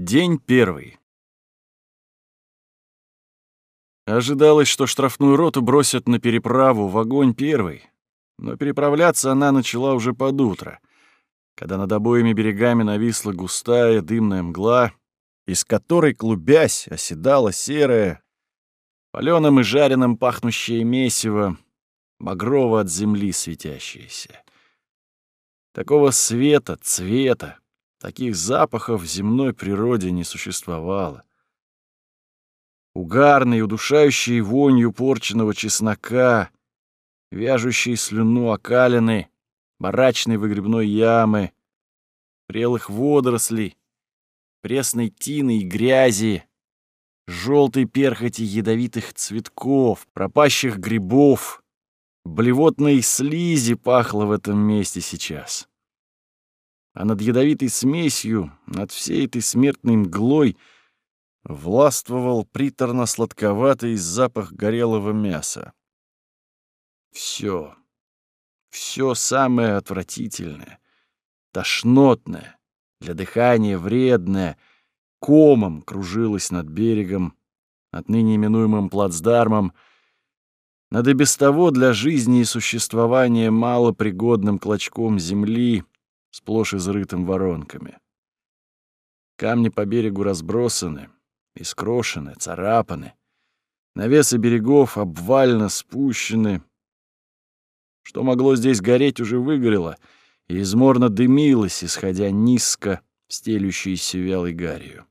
День первый. Ожидалось, что штрафную роту бросят на переправу в огонь первый, но переправляться она начала уже под утро, когда над обоими берегами нависла густая дымная мгла, из которой, клубясь, оседала серая, палёным и жареным пахнущее месиво, багрово от земли светящееся. Такого света, цвета, таких запахов в земной природе не существовало. Угарный, удушающий вонью порченного чеснока, вяжущий слюну окалины, барачной выгребной ямы, прелых водорослей, пресной тины и грязи, желтой перхоти ядовитых цветков, пропащих грибов, блевотной слизи пахло в этом месте сейчас. А над ядовитой смесью, над всей этой смертной мглой властвовал приторно-сладковатый запах горелого мяса. Все, все самое отвратительное, тошнотное, для дыхания вредное, комом кружилось над берегом, отныне именуемым плацдармом, над и без того для жизни и существования малопригодным клочком земли, сплошь изрытым воронками. Камни по берегу разбросаны, искрошены, царапаны. Навесы берегов обвально спущены. Что могло здесь гореть, уже выгорело и изморно дымилось, исходя низко стелющейся вялой гарью.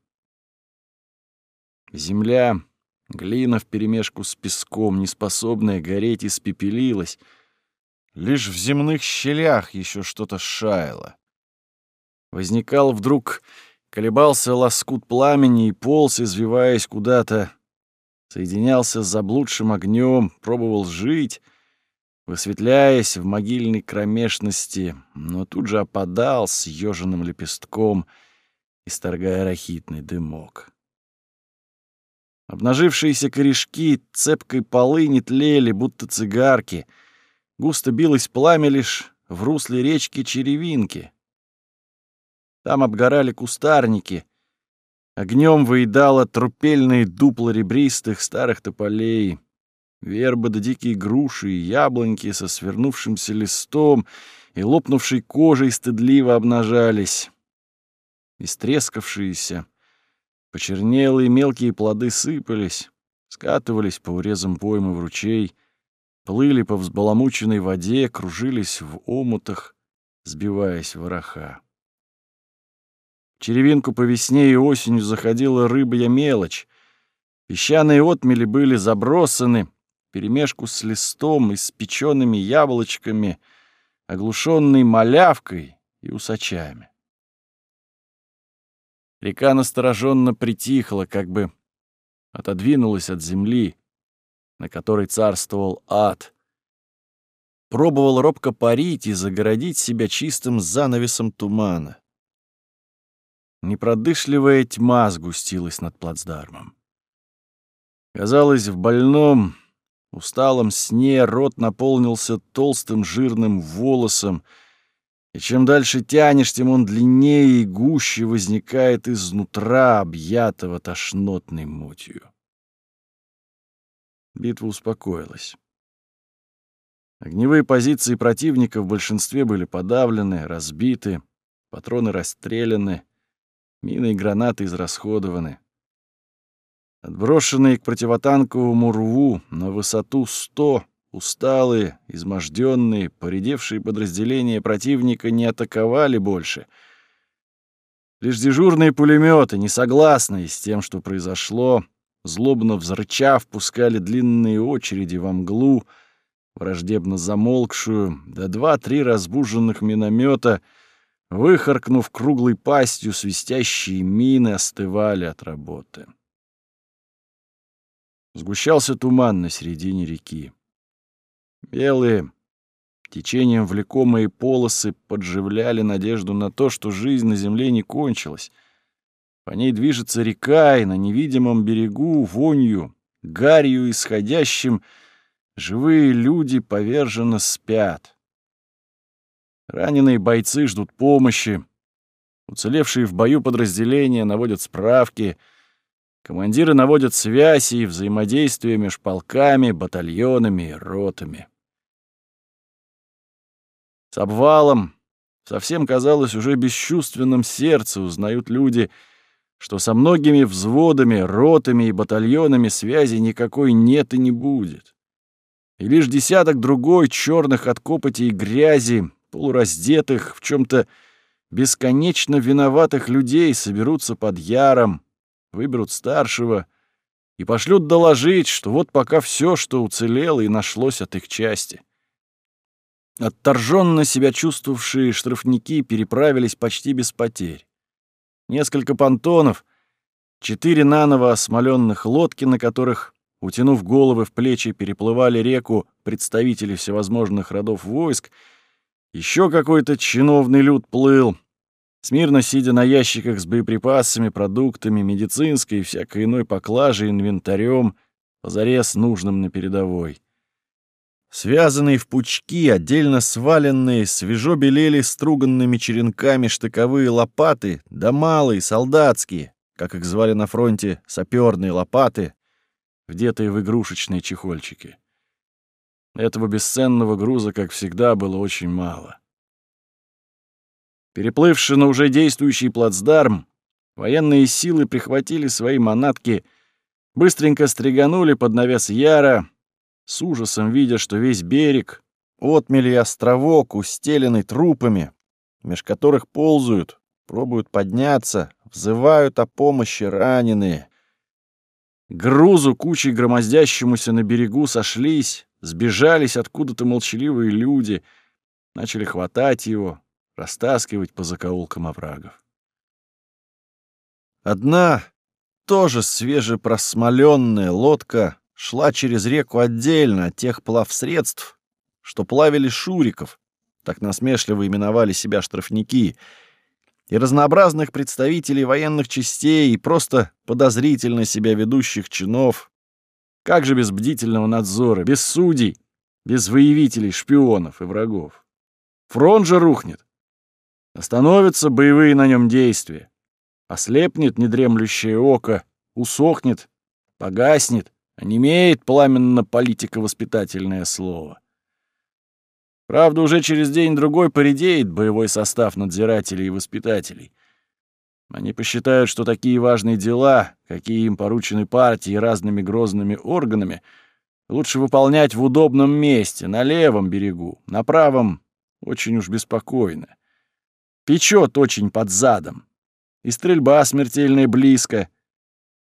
Земля, глина вперемешку с песком, неспособная гореть, испепелилась. Лишь в земных щелях еще что-то шаяло. Возникал вдруг Колебался лоскут пламени и полз, извиваясь куда-то. Соединялся с заблудшим огнем, пробовал жить, высветляясь в могильной кромешности, но тут же опадал с ёженым лепестком, исторгая рахитный дымок. Обнажившиеся корешки цепкой полы не тлели, будто цигарки. Густо билось пламя лишь в русле речки Черевинки — там обгорали кустарники. Огнем выедало трупельные дупла ребристых старых тополей. Вербы да дикие груши и яблоньки со свернувшимся листом и лопнувшей кожей стыдливо обнажались. Истрескавшиеся, почернелые мелкие плоды сыпались, скатывались по урезам поймы в ручей, плыли по взбаламученной воде, кружились в омутах, сбиваясь в вороха черевинку по весне и осенью заходила рыбья мелочь. Песчаные отмели были забросаны, перемешку с листом и с печеными яблочками, оглушенной малявкой и усачами. Река настороженно притихла, как бы отодвинулась от земли, на которой царствовал ад. Пробовал робко парить и загородить себя чистым занавесом тумана. Непродышливая тьма сгустилась над плацдармом. Казалось, в больном, усталом сне рот наполнился толстым жирным волосом, и чем дальше тянешь, тем он длиннее и гуще возникает изнутра, объятого тошнотной мутью. Битва успокоилась. Огневые позиции противника в большинстве были подавлены, разбиты, патроны расстреляны, Мины и гранаты израсходованы. Отброшенные к противотанковому рву на высоту 100, усталые, изможденные, поредевшие подразделения противника не атаковали больше. Лишь дежурные пулеметы, не согласные с тем, что произошло, злобно взрычав, пускали длинные очереди во мглу, враждебно замолкшую, да два-три разбуженных миномета — Выхаркнув круглой пастью, свистящие мины остывали от работы. Сгущался туман на середине реки. Белые, течением влекомые полосы подживляли надежду на то, что жизнь на земле не кончилась. По ней движется река, и на невидимом берегу вонью, гарью исходящим, живые люди поверженно спят. Раненые бойцы ждут помощи. Уцелевшие в бою подразделения наводят справки, командиры наводят связи и взаимодействие между полками, батальонами и ротами. С обвалом, совсем казалось уже бесчувственным сердце узнают люди, что со многими взводами, ротами и батальонами связи никакой нет и не будет. И лишь десяток другой черных от копоти и грязи, полураздетых, в чем то бесконечно виноватых людей соберутся под яром, выберут старшего и пошлют доложить, что вот пока все, что уцелело и нашлось от их части. Отторженно себя чувствовавшие штрафники переправились почти без потерь. Несколько понтонов, четыре наново осмоленных лодки, на которых, утянув головы в плечи, переплывали реку представители всевозможных родов войск, еще какой-то чиновный люд плыл, смирно сидя на ящиках с боеприпасами, продуктами, медицинской и всякой иной поклажей, инвентарем, позарез нужным на передовой. Связанные в пучки, отдельно сваленные, свежо белели струганными черенками штыковые лопаты, да малые, солдатские, как их звали на фронте, саперные лопаты, вдетые в игрушечные чехольчики. Этого бесценного груза, как всегда, было очень мало. Переплывши на уже действующий плацдарм, военные силы прихватили свои манатки, быстренько стриганули под навес Яра, с ужасом видя, что весь берег, отмели островок, устеленный трупами, меж которых ползают, пробуют подняться, взывают о помощи раненые. грузу кучей громоздящемуся на берегу сошлись, сбежались откуда-то молчаливые люди, начали хватать его, растаскивать по закоулкам оврагов. Одна, тоже свежепросмоленная лодка шла через реку отдельно от тех плавсредств, что плавили шуриков, так насмешливо именовали себя штрафники, и разнообразных представителей военных частей и просто подозрительно себя ведущих чинов. Как же без бдительного надзора, без судей, без выявителей, шпионов и врагов? Фронт же рухнет. Остановятся боевые на нем действия. Ослепнет недремлющее око, усохнет, погаснет, Онемеет пламенно политико-воспитательное слово. Правда, уже через день-другой поредеет боевой состав надзирателей и воспитателей. Они посчитают, что такие важные дела, какие им поручены партии разными грозными органами, лучше выполнять в удобном месте, на левом берегу, на правом очень уж беспокойно. Печет очень под задом. И стрельба смертельная близко —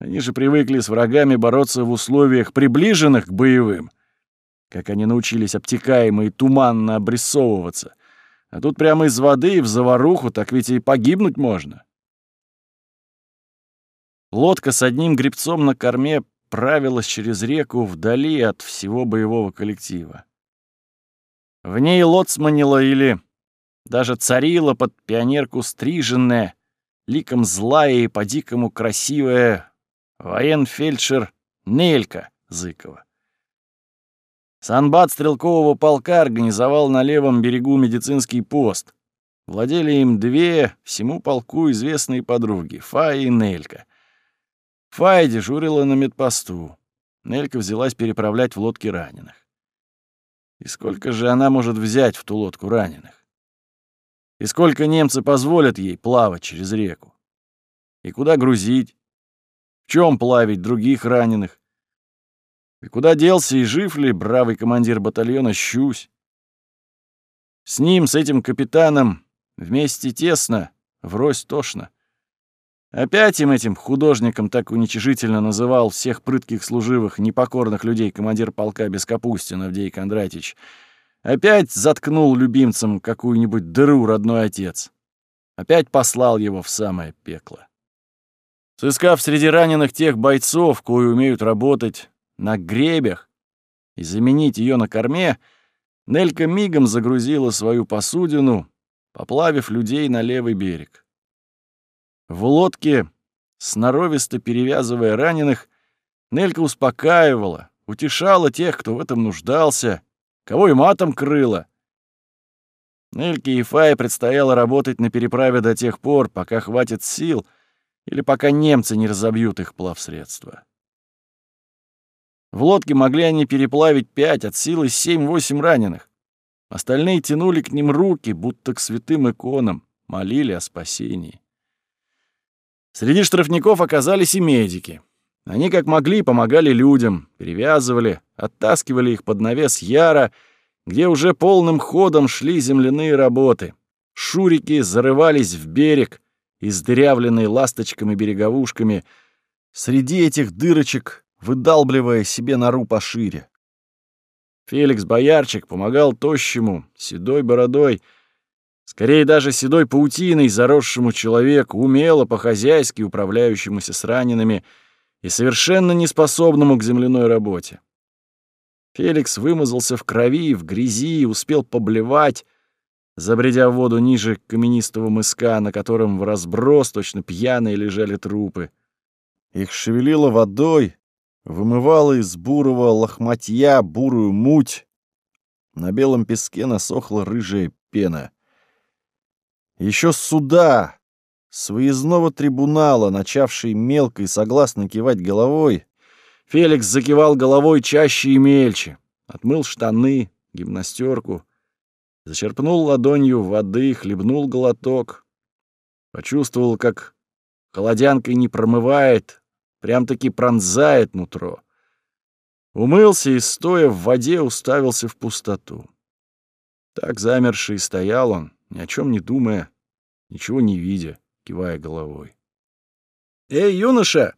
они же привыкли с врагами бороться в условиях, приближенных к боевым. Как они научились обтекаемо и туманно обрисовываться. А тут прямо из воды в заваруху, так ведь и погибнуть можно. Лодка с одним гребцом на корме правилась через реку вдали от всего боевого коллектива. В ней лоцманила или даже царила под пионерку стриженная, ликом злая и по-дикому красивая военфельдшер Нелька Зыкова. Санбат стрелкового полка организовал на левом берегу медицинский пост. Владели им две всему полку известные подруги — Фая и Нелька. Фая дежурила на медпосту. Нелька взялась переправлять в лодки раненых. И сколько же она может взять в ту лодку раненых? И сколько немцы позволят ей плавать через реку? И куда грузить? В чем плавить других раненых? И куда делся и жив ли бравый командир батальона Щусь? С ним, с этим капитаном, вместе тесно, врозь тошно. Опять им этим художником так уничижительно называл всех прытких служивых, непокорных людей командир полка Бескапустин Авдей Кондратич. Опять заткнул любимцам какую-нибудь дыру родной отец. Опять послал его в самое пекло. Сыскав среди раненых тех бойцов, кои умеют работать на гребях, и заменить ее на корме, Нелька мигом загрузила свою посудину, поплавив людей на левый берег. В лодке, сноровисто перевязывая раненых, Нелька успокаивала, утешала тех, кто в этом нуждался, кого и матом крыла. Нельке и Фае предстояло работать на переправе до тех пор, пока хватит сил или пока немцы не разобьют их плавсредства. В лодке могли они переплавить пять, от силы семь-восемь раненых. Остальные тянули к ним руки, будто к святым иконам, молили о спасении. Среди штрафников оказались и медики. Они как могли помогали людям, перевязывали, оттаскивали их под навес яра, где уже полным ходом шли земляные работы. Шурики зарывались в берег, издырявленные ласточками-береговушками. Среди этих дырочек выдалбливая себе нору пошире. Феликс Боярчик помогал тощему, седой бородой, скорее даже седой паутиной заросшему человеку, умело по-хозяйски управляющемуся с ранеными и совершенно неспособному к земляной работе. Феликс вымазался в крови, в грязи, успел поблевать, забредя в воду ниже каменистого мыска, на котором в разброс точно пьяные лежали трупы. Их шевелило водой, вымывала из бурого лохматья бурую муть. На белом песке насохла рыжая пена. Еще суда, с выездного трибунала, начавший мелко и согласно кивать головой, Феликс закивал головой чаще и мельче, отмыл штаны, гимнастерку, зачерпнул ладонью воды, хлебнул глоток, почувствовал, как холодянкой не промывает, Прям-таки пронзает нутро. Умылся и, стоя в воде, уставился в пустоту. Так замерший стоял он, ни о чем не думая, ничего не видя, кивая головой. «Эй, юноша!»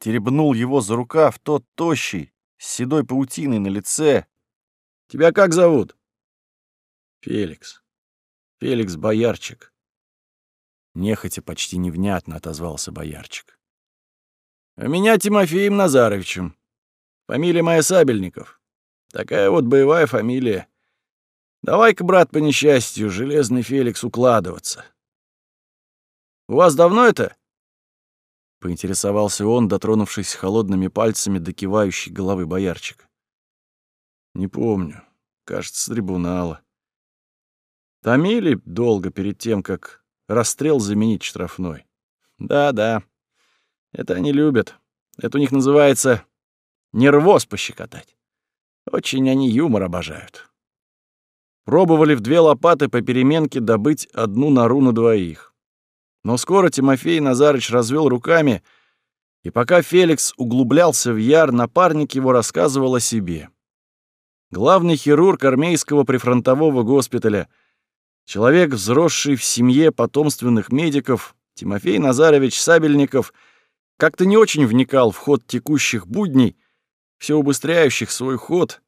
Теребнул его за рукав тот тощий, с седой паутиной на лице. «Тебя как зовут?» «Феликс. Феликс Боярчик». Нехотя почти невнятно отозвался Боярчик. А меня Тимофеем Назаровичем. Фамилия моя Сабельников. Такая вот боевая фамилия. Давай-ка, брат, по несчастью, Железный Феликс, укладываться. У вас давно это? Поинтересовался он, дотронувшись холодными пальцами до кивающей головы боярчика. Не помню. Кажется, с трибунала. Томили долго перед тем, как расстрел заменить штрафной. Да-да. Это они любят. Это у них называется нервоз пощекотать. Очень они юмор обожают. Пробовали в две лопаты по переменке добыть одну нору на двоих. Но скоро Тимофей Назарыч развел руками, и пока Феликс углублялся в яр, напарник его рассказывал о себе. Главный хирург армейского прифронтового госпиталя, человек, взросший в семье потомственных медиков, Тимофей Назарович Сабельников — как-то не очень вникал в ход текущих будней, все убыстряющих свой ход,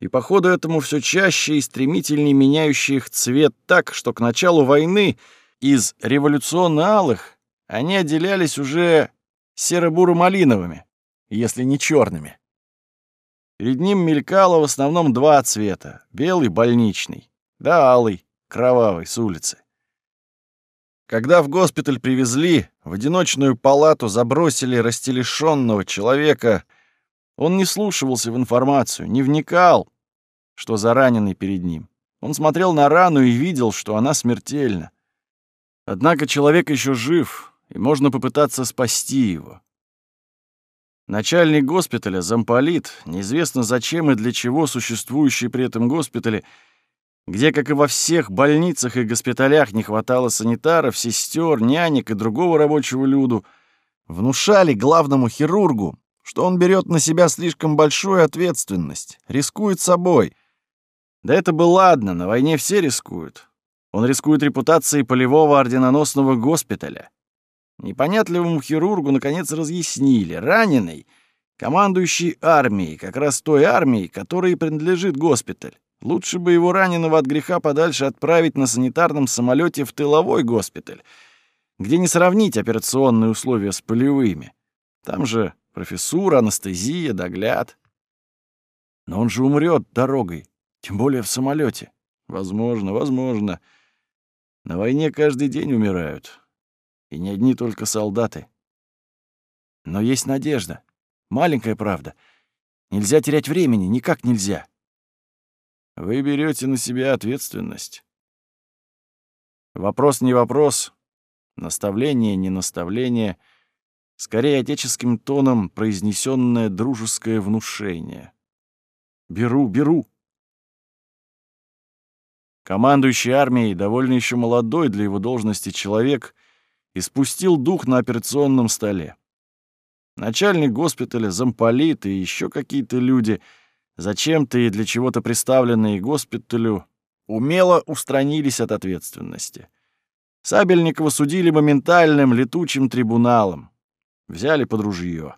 и по ходу этому все чаще и стремительнее меняющий их цвет так, что к началу войны из революционно-алых они отделялись уже серо-буро-малиновыми, если не черными. Перед ним мелькало в основном два цвета — белый больничный, да алый, кровавый, с улицы. Когда в госпиталь привезли, в одиночную палату забросили растелешенного человека, он не слушался в информацию, не вникал, что за раненый перед ним. Он смотрел на рану и видел, что она смертельна. Однако человек еще жив, и можно попытаться спасти его. Начальник госпиталя, замполит, неизвестно зачем и для чего существующий при этом госпитале, где, как и во всех больницах и госпиталях, не хватало санитаров, сестер, нянек и другого рабочего люду, внушали главному хирургу, что он берет на себя слишком большую ответственность, рискует собой. Да это бы ладно, на войне все рискуют. Он рискует репутацией полевого орденоносного госпиталя. Непонятливому хирургу наконец разъяснили. Раненый, командующий армией, как раз той армией, которой принадлежит госпиталь. Лучше бы его раненого от греха подальше отправить на санитарном самолете в тыловой госпиталь, где не сравнить операционные условия с полевыми. Там же профессура, анестезия, догляд. Но он же умрет дорогой, тем более в самолете. Возможно, возможно. На войне каждый день умирают. И не одни только солдаты. Но есть надежда. Маленькая правда. Нельзя терять времени, никак нельзя. вы берете на себя ответственность. Вопрос не вопрос, наставление не наставление, скорее отеческим тоном произнесенное дружеское внушение. «Беру, беру!» Командующий армией, довольно еще молодой для его должности человек, испустил дух на операционном столе. Начальник госпиталя, замполит и еще какие-то люди, зачем-то и для чего-то приставленные госпиталю, умело устранились от ответственности. Сабельникова судили моментальным летучим трибуналом. Взяли под ружье.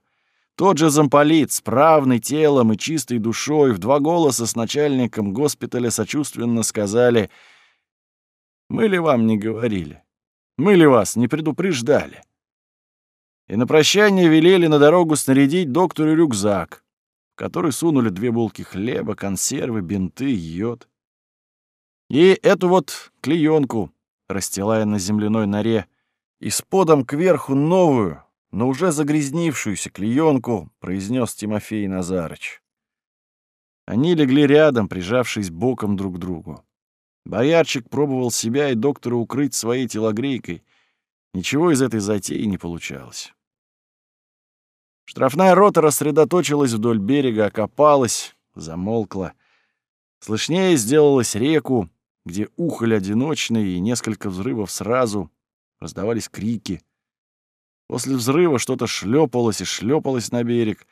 Тот же замполит, справный телом и чистой душой, в два голоса с начальником госпиталя сочувственно сказали «Мы ли вам не говорили? Мы ли вас не предупреждали?» И на прощание велели на дорогу снарядить доктору рюкзак, в который сунули две булки хлеба, консервы, бинты, йод. И эту вот клеенку, расстилая на земляной норе, и с подом кверху новую, но уже загрязнившуюся клеенку, произнес Тимофей Назарыч. Они легли рядом, прижавшись боком друг к другу. Боярчик пробовал себя и доктора укрыть своей телогрейкой. Ничего из этой затеи не получалось. Штрафная рота рассредоточилась вдоль берега, окопалась, замолкла. Слышнее сделалась реку, где ухоль одиночный и несколько взрывов сразу, раздавались крики. После взрыва что-то шлепалось и шлепалось на берег.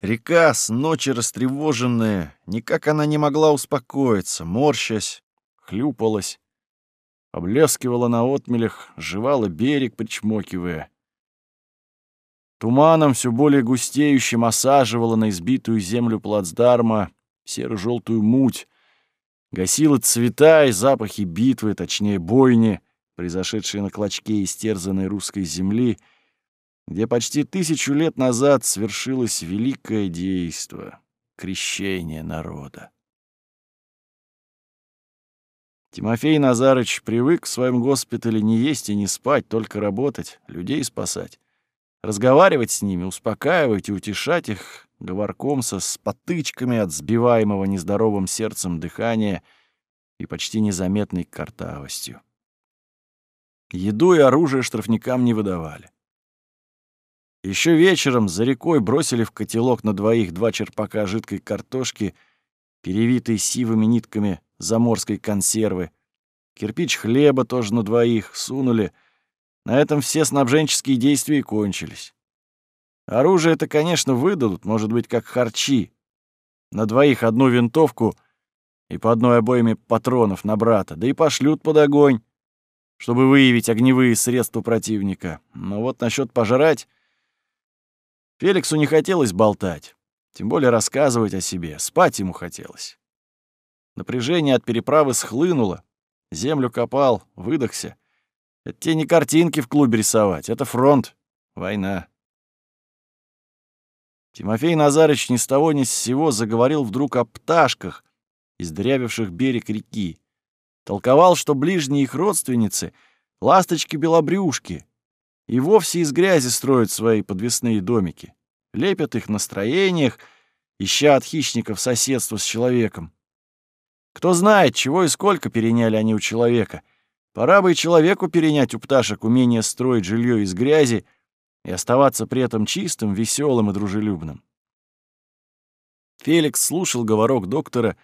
Река, с ночи растревоженная, никак она не могла успокоиться, морщась, хлюпалась, облескивала на отмелях, жевала берег, причмокивая. Туманом все более густеющим осаживала на избитую землю плацдарма серо-желтую муть, гасила цвета и запахи битвы, точнее бойни, произошедшие на клочке истерзанной русской земли, где почти тысячу лет назад свершилось великое действо — крещение народа. Тимофей Назарыч привык в своем госпитале не есть и не спать, только работать, людей спасать. Разговаривать с ними, успокаивать и утешать их говорком со спотычками от сбиваемого нездоровым сердцем дыхания и почти незаметной картавостью. Еду и оружие штрафникам не выдавали. Еще вечером за рекой бросили в котелок на двоих два черпака жидкой картошки, перевитой сивыми нитками заморской консервы. Кирпич хлеба тоже на двоих сунули. На этом все снабженческие действия кончились. Оружие это, конечно, выдадут, может быть, как харчи. На двоих одну винтовку и по одной обоими патронов на брата, да и пошлют под огонь, чтобы выявить огневые средства противника. Но вот насчет пожрать... Феликсу не хотелось болтать, тем более рассказывать о себе, спать ему хотелось. Напряжение от переправы схлынуло, землю копал, выдохся. Это те не картинки в клубе рисовать, это фронт, война. Тимофей Назарыч ни с того ни с сего заговорил вдруг о пташках, издрявивших берег реки. Толковал, что ближние их родственницы — ласточки-белобрюшки, и вовсе из грязи строят свои подвесные домики, лепят их на строениях, ища от хищников соседство с человеком. Кто знает, чего и сколько переняли они у человека. Пора бы и человеку перенять у пташек умение строить жилье из грязи — и оставаться при этом чистым, веселым и дружелюбным. Феликс слушал говорок доктора,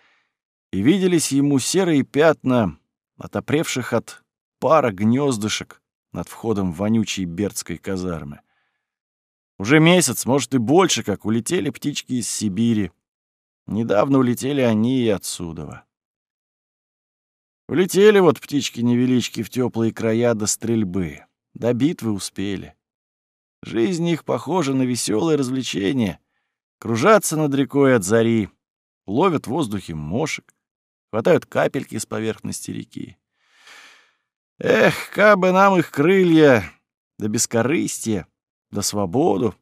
и виделись ему серые пятна, отопревших от пара гнездышек над входом вонючей бердской казармы. Уже месяц, может и больше, как улетели птички из Сибири. Недавно улетели они и отсюда. Улетели вот птички-невелички в теплые края до стрельбы. До битвы успели. Жизнь их похожа на веселое развлечение. Кружатся над рекой от зари, ловят в воздухе мошек, хватают капельки с поверхности реки. Эх, как бы нам их крылья, да бескорыстие, да свободу,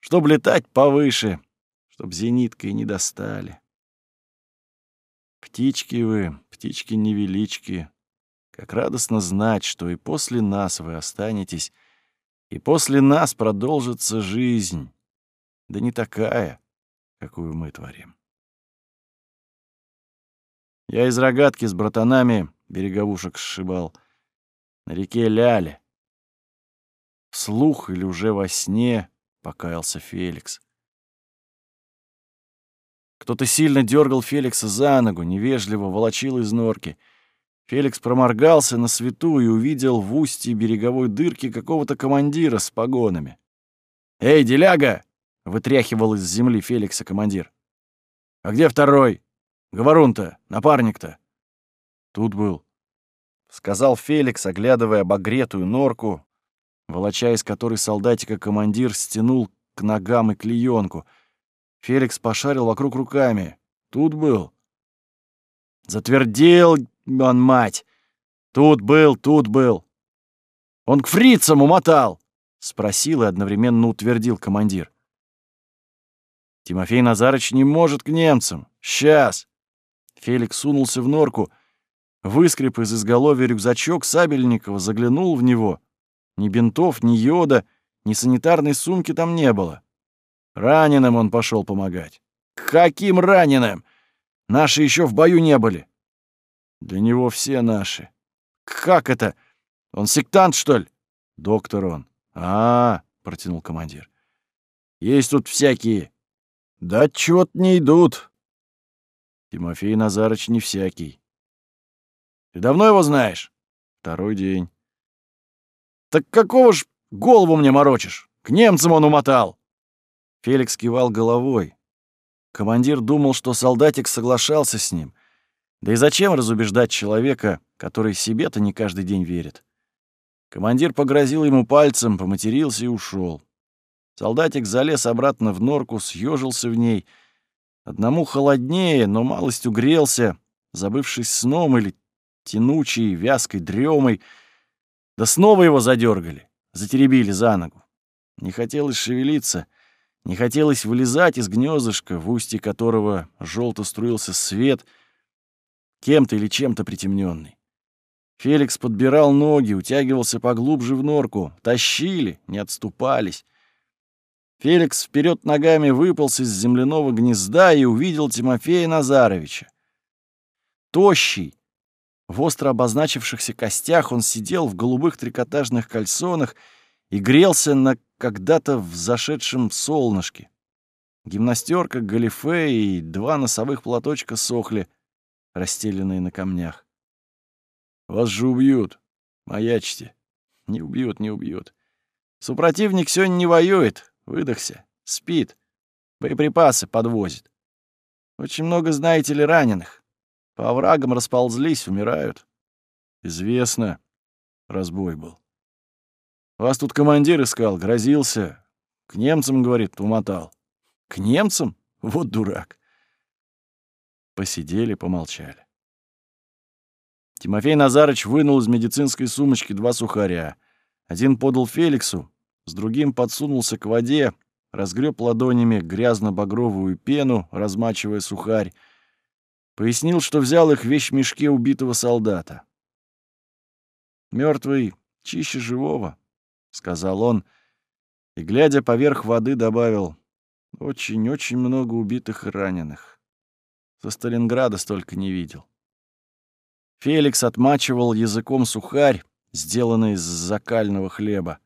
чтоб летать повыше, чтоб зениткой не достали. Птички вы, птички-невелички, как радостно знать, что и после нас вы останетесь и после нас продолжится жизнь, да не такая, какую мы творим. Я из рогатки с братанами береговушек сшибал. На реке Ляле. Вслух или уже во сне покаялся Феликс. Кто-то сильно дергал Феликса за ногу, невежливо волочил из норки. Феликс проморгался на свету и увидел в устье береговой дырки какого-то командира с погонами. «Эй, деляга!» — вытряхивал из земли Феликса командир. «А где второй? Говорун-то, напарник-то?» «Тут был», — сказал Феликс, оглядывая обогретую норку, волоча из которой солдатика командир стянул к ногам и клеенку — Феликс пошарил вокруг руками. Тут был. Затвердел он, мать! Тут был, тут был. Он к фрицам умотал! Спросил и одновременно утвердил командир. Тимофей Назарыч не может к немцам. Сейчас. Феликс сунулся в норку, выскреб из изголовья рюкзачок Сабельникова, заглянул в него. Ни бинтов, ни йода, ни санитарной сумки там не было. Раненым он пошел помогать. Каким раненым? Наши еще в бою не были. Для него все наши. Как это? Он сектант, что ли? Доктор он. А, -а, -а протянул командир. Есть тут всякие. Да чё-то не идут. Тимофей Назарыч не всякий. Ты давно его знаешь? Второй день. Так какого ж голову мне морочишь? К немцам он умотал. Феликс кивал головой. Командир думал, что солдатик соглашался с ним. Да и зачем разубеждать человека, который себе-то не каждый день верит? Командир погрозил ему пальцем, поматерился и ушел. Солдатик залез обратно в норку, съежился в ней. Одному холоднее, но малость угрелся, забывшись сном или тянучей, вязкой дремой. Да снова его задергали, затеребили за ногу. Не хотелось шевелиться — не хотелось вылезать из гнездышка, в устье которого желто струился свет, кем-то или чем-то притемненный. Феликс подбирал ноги, утягивался поглубже в норку. Тащили, не отступались. Феликс вперед ногами выполз из земляного гнезда и увидел Тимофея Назаровича. Тощий, в остро обозначившихся костях он сидел в голубых трикотажных кальсонах и грелся на когда-то в зашедшем солнышке. Гимнастерка, галифе и два носовых платочка сохли, расстеленные на камнях. «Вас же убьют. Маячьте. Не убьют, не убьют. Супротивник сегодня не воюет, выдохся, спит, боеприпасы подвозит. Очень много, знаете ли, раненых. По оврагам расползлись, умирают. Известно, разбой был. Вас тут командир искал, грозился. К немцам, говорит, умотал. К немцам? Вот дурак. Посидели, помолчали. Тимофей Назарыч вынул из медицинской сумочки два сухаря. Один подал Феликсу, с другим подсунулся к воде, разгреб ладонями грязно-багровую пену, размачивая сухарь. Пояснил, что взял их в вещмешке убитого солдата. Мертвый чище живого. — сказал он, и, глядя поверх воды, добавил, «Очень-очень много убитых и раненых. Со Сталинграда столько не видел». Феликс отмачивал языком сухарь, сделанный из закального хлеба.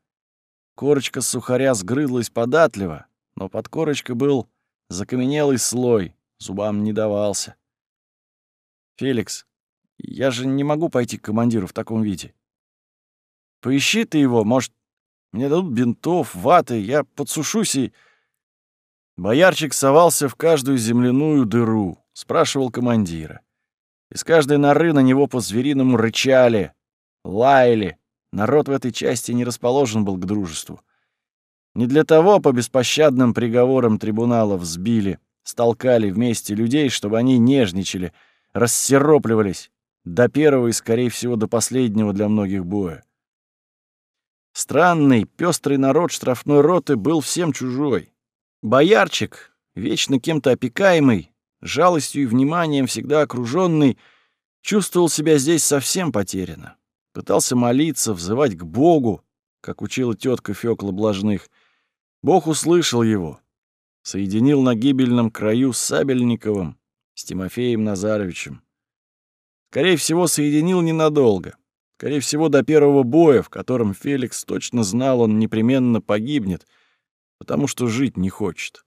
Корочка сухаря сгрызлась податливо, но под корочкой был закаменелый слой, зубам не давался. «Феликс, я же не могу пойти к командиру в таком виде. Поищи ты его, может, мне дадут бинтов, ваты, я подсушусь и...» Боярчик совался в каждую земляную дыру, спрашивал командира. Из каждой норы на него по-звериному рычали, лаяли. Народ в этой части не расположен был к дружеству. Не для того по беспощадным приговорам трибунала взбили, столкали вместе людей, чтобы они нежничали, рассеропливались до первого и, скорее всего, до последнего для многих боя. Странный, пестрый народ штрафной роты был всем чужой. Боярчик, вечно кем-то опекаемый, жалостью и вниманием всегда окруженный, чувствовал себя здесь совсем потеряно. Пытался молиться, взывать к Богу, как учила тетка Фёкла Блажных. Бог услышал его, соединил на гибельном краю с Сабельниковым, с Тимофеем Назаровичем. Скорее всего, соединил ненадолго. Скорее всего, до первого боя, в котором Феликс точно знал, он непременно погибнет, потому что жить не хочет.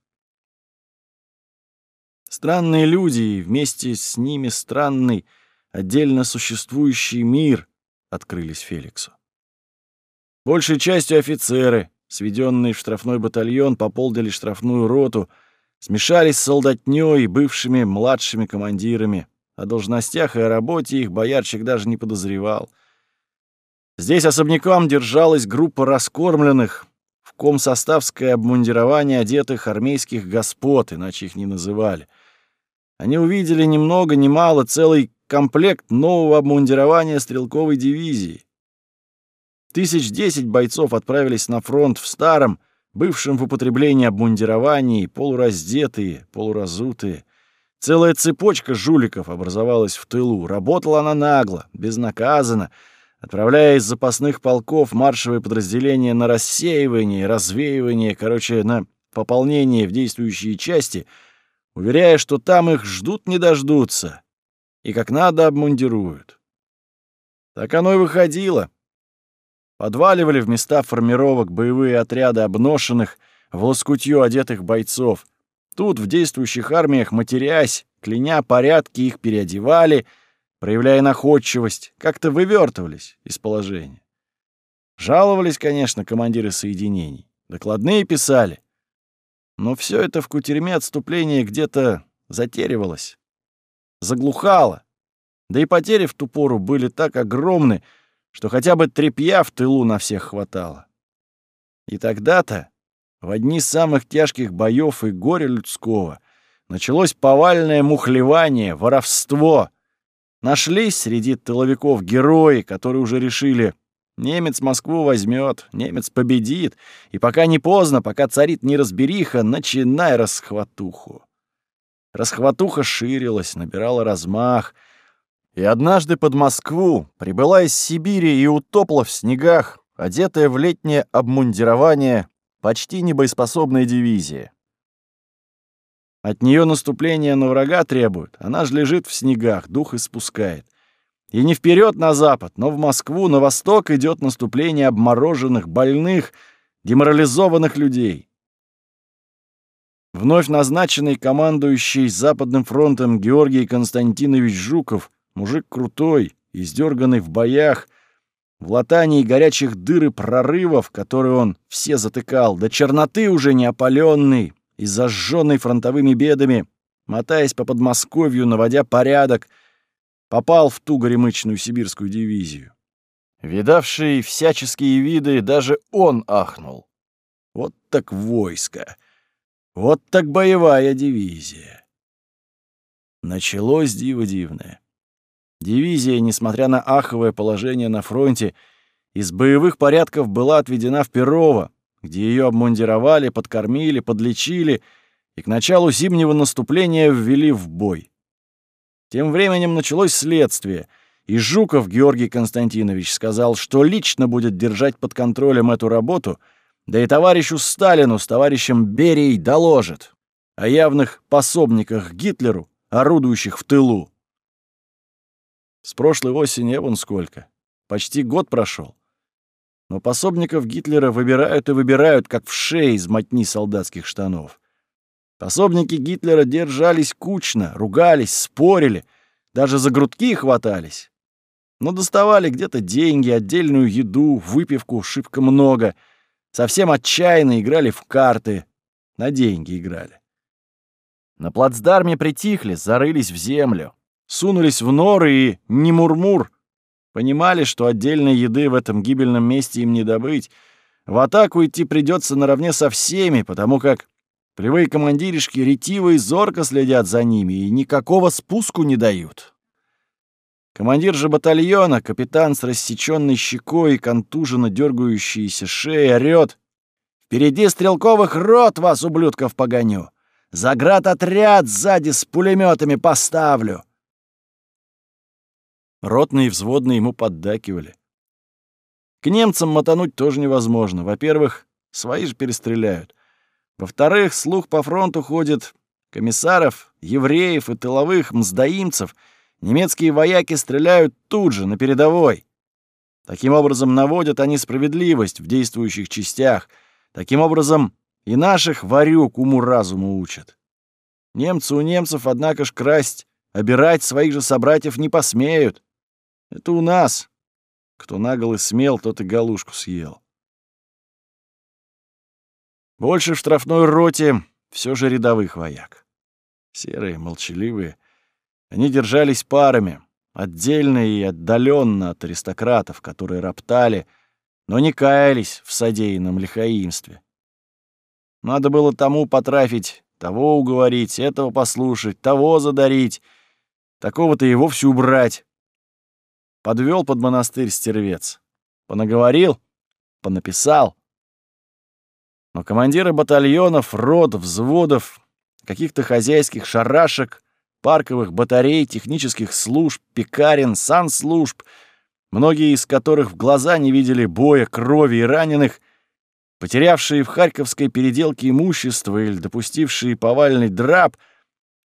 Странные люди и вместе с ними странный, отдельно существующий мир открылись Феликсу. Большей частью офицеры, сведенные в штрафной батальон, пополнили штрафную роту, смешались с солдатнёй и бывшими младшими командирами. О должностях и о работе их боярчик даже не подозревал. Здесь особняком держалась группа раскормленных, в комсоставское обмундирование одетых армейских господ, иначе их не называли. Они увидели ни много ни мало целый комплект нового обмундирования стрелковой дивизии. Тысяч десять бойцов отправились на фронт в старом, бывшем в употреблении обмундировании, полураздетые, полуразутые. Целая цепочка жуликов образовалась в тылу. Работала она нагло, безнаказанно, отправляя из запасных полков маршевые подразделения на рассеивание, развеивание, короче, на пополнение в действующие части, уверяя, что там их ждут не дождутся и как надо обмундируют. Так оно и выходило. Подваливали в места формировок боевые отряды обношенных, в лоскутью одетых бойцов. Тут, в действующих армиях, матерясь, кляня порядки, их переодевали, проявляя находчивость, как-то вывертывались из положения. Жаловались, конечно, командиры соединений, докладные писали. Но все это в кутерьме отступления где-то затеривалось, заглухало. Да и потери в ту пору были так огромны, что хотя бы тряпья в тылу на всех хватало. И тогда-то, в одни из самых тяжких боев и горя людского, началось повальное мухлевание, воровство. Нашлись среди тыловиков герои, которые уже решили, немец Москву возьмет, немец победит, и пока не поздно, пока царит неразбериха, начинай расхватуху. Расхватуха ширилась, набирала размах — и однажды под Москву прибыла из Сибири и утопла в снегах, одетая в летнее обмундирование, почти небоеспособная дивизия. От нее наступление на врага требует, она же лежит в снегах, дух испускает. И не вперед на запад, но в Москву, на восток идет наступление обмороженных, больных, деморализованных людей. Вновь назначенный командующий Западным фронтом Георгий Константинович Жуков Мужик крутой, издерганный в боях, в латании горячих дыр и прорывов, которые он все затыкал, до черноты уже не опаленный и зажженный фронтовыми бедами, мотаясь по Подмосковью, наводя порядок, попал в ту горемычную сибирскую дивизию. Видавший всяческие виды, даже он ахнул. Вот так войско! Вот так боевая дивизия! Началось диво дивное. Дивизия, несмотря на аховое положение на фронте, из боевых порядков была отведена в Перово, где ее обмундировали, подкормили, подлечили и к началу зимнего наступления ввели в бой. Тем временем началось следствие, и Жуков Георгий Константинович сказал, что лично будет держать под контролем эту работу, да и товарищу Сталину с товарищем Берией доложит о явных пособниках Гитлеру, орудующих в тылу. С прошлой осени вон сколько. Почти год прошел. Но пособников Гитлера выбирают и выбирают, как в шее из мотни солдатских штанов. Пособники Гитлера держались кучно, ругались, спорили, даже за грудки хватались. Но доставали где-то деньги, отдельную еду, выпивку шибко много. Совсем отчаянно играли в карты. На деньги играли. На плацдарме притихли, зарылись в землю сунулись в норы и не мурмур. Понимали, что отдельной еды в этом гибельном месте им не добыть. В атаку идти придется наравне со всеми, потому как плевые командиришки ретиво и зорко следят за ними и никакого спуску не дают. Командир же батальона, капитан с рассеченной щекой и контуженно дергающейся шеей, орёт. «Впереди стрелковых рот вас, ублюдков, погоню! Заградотряд сзади с пулеметами поставлю!» Ротные и взводные ему поддакивали. К немцам мотануть тоже невозможно. Во-первых, свои же перестреляют. Во-вторых, слух по фронту ходит комиссаров, евреев и тыловых мздоимцев Немецкие вояки стреляют тут же, на передовой. Таким образом, наводят они справедливость в действующих частях. Таким образом, и наших варюк уму-разуму учат. Немцы у немцев, однако ж, красть, обирать своих же собратьев не посмеют. Это у нас. Кто наголо смел, тот и галушку съел. Больше в штрафной роте все же рядовых вояк. Серые, молчаливые. Они держались парами, отдельно и отдаленно от аристократов, которые роптали, но не каялись в содеянном лихаимстве. Надо было тому потрафить, того уговорить, этого послушать, того задарить, такого-то и вовсе убрать. Подвел под монастырь стервец. Понаговорил, понаписал. Но командиры батальонов, рот, взводов, каких-то хозяйских шарашек, парковых батарей, технических служб, пекарен, санслужб, многие из которых в глаза не видели боя, крови и раненых, потерявшие в Харьковской переделке имущество или допустившие повальный драп,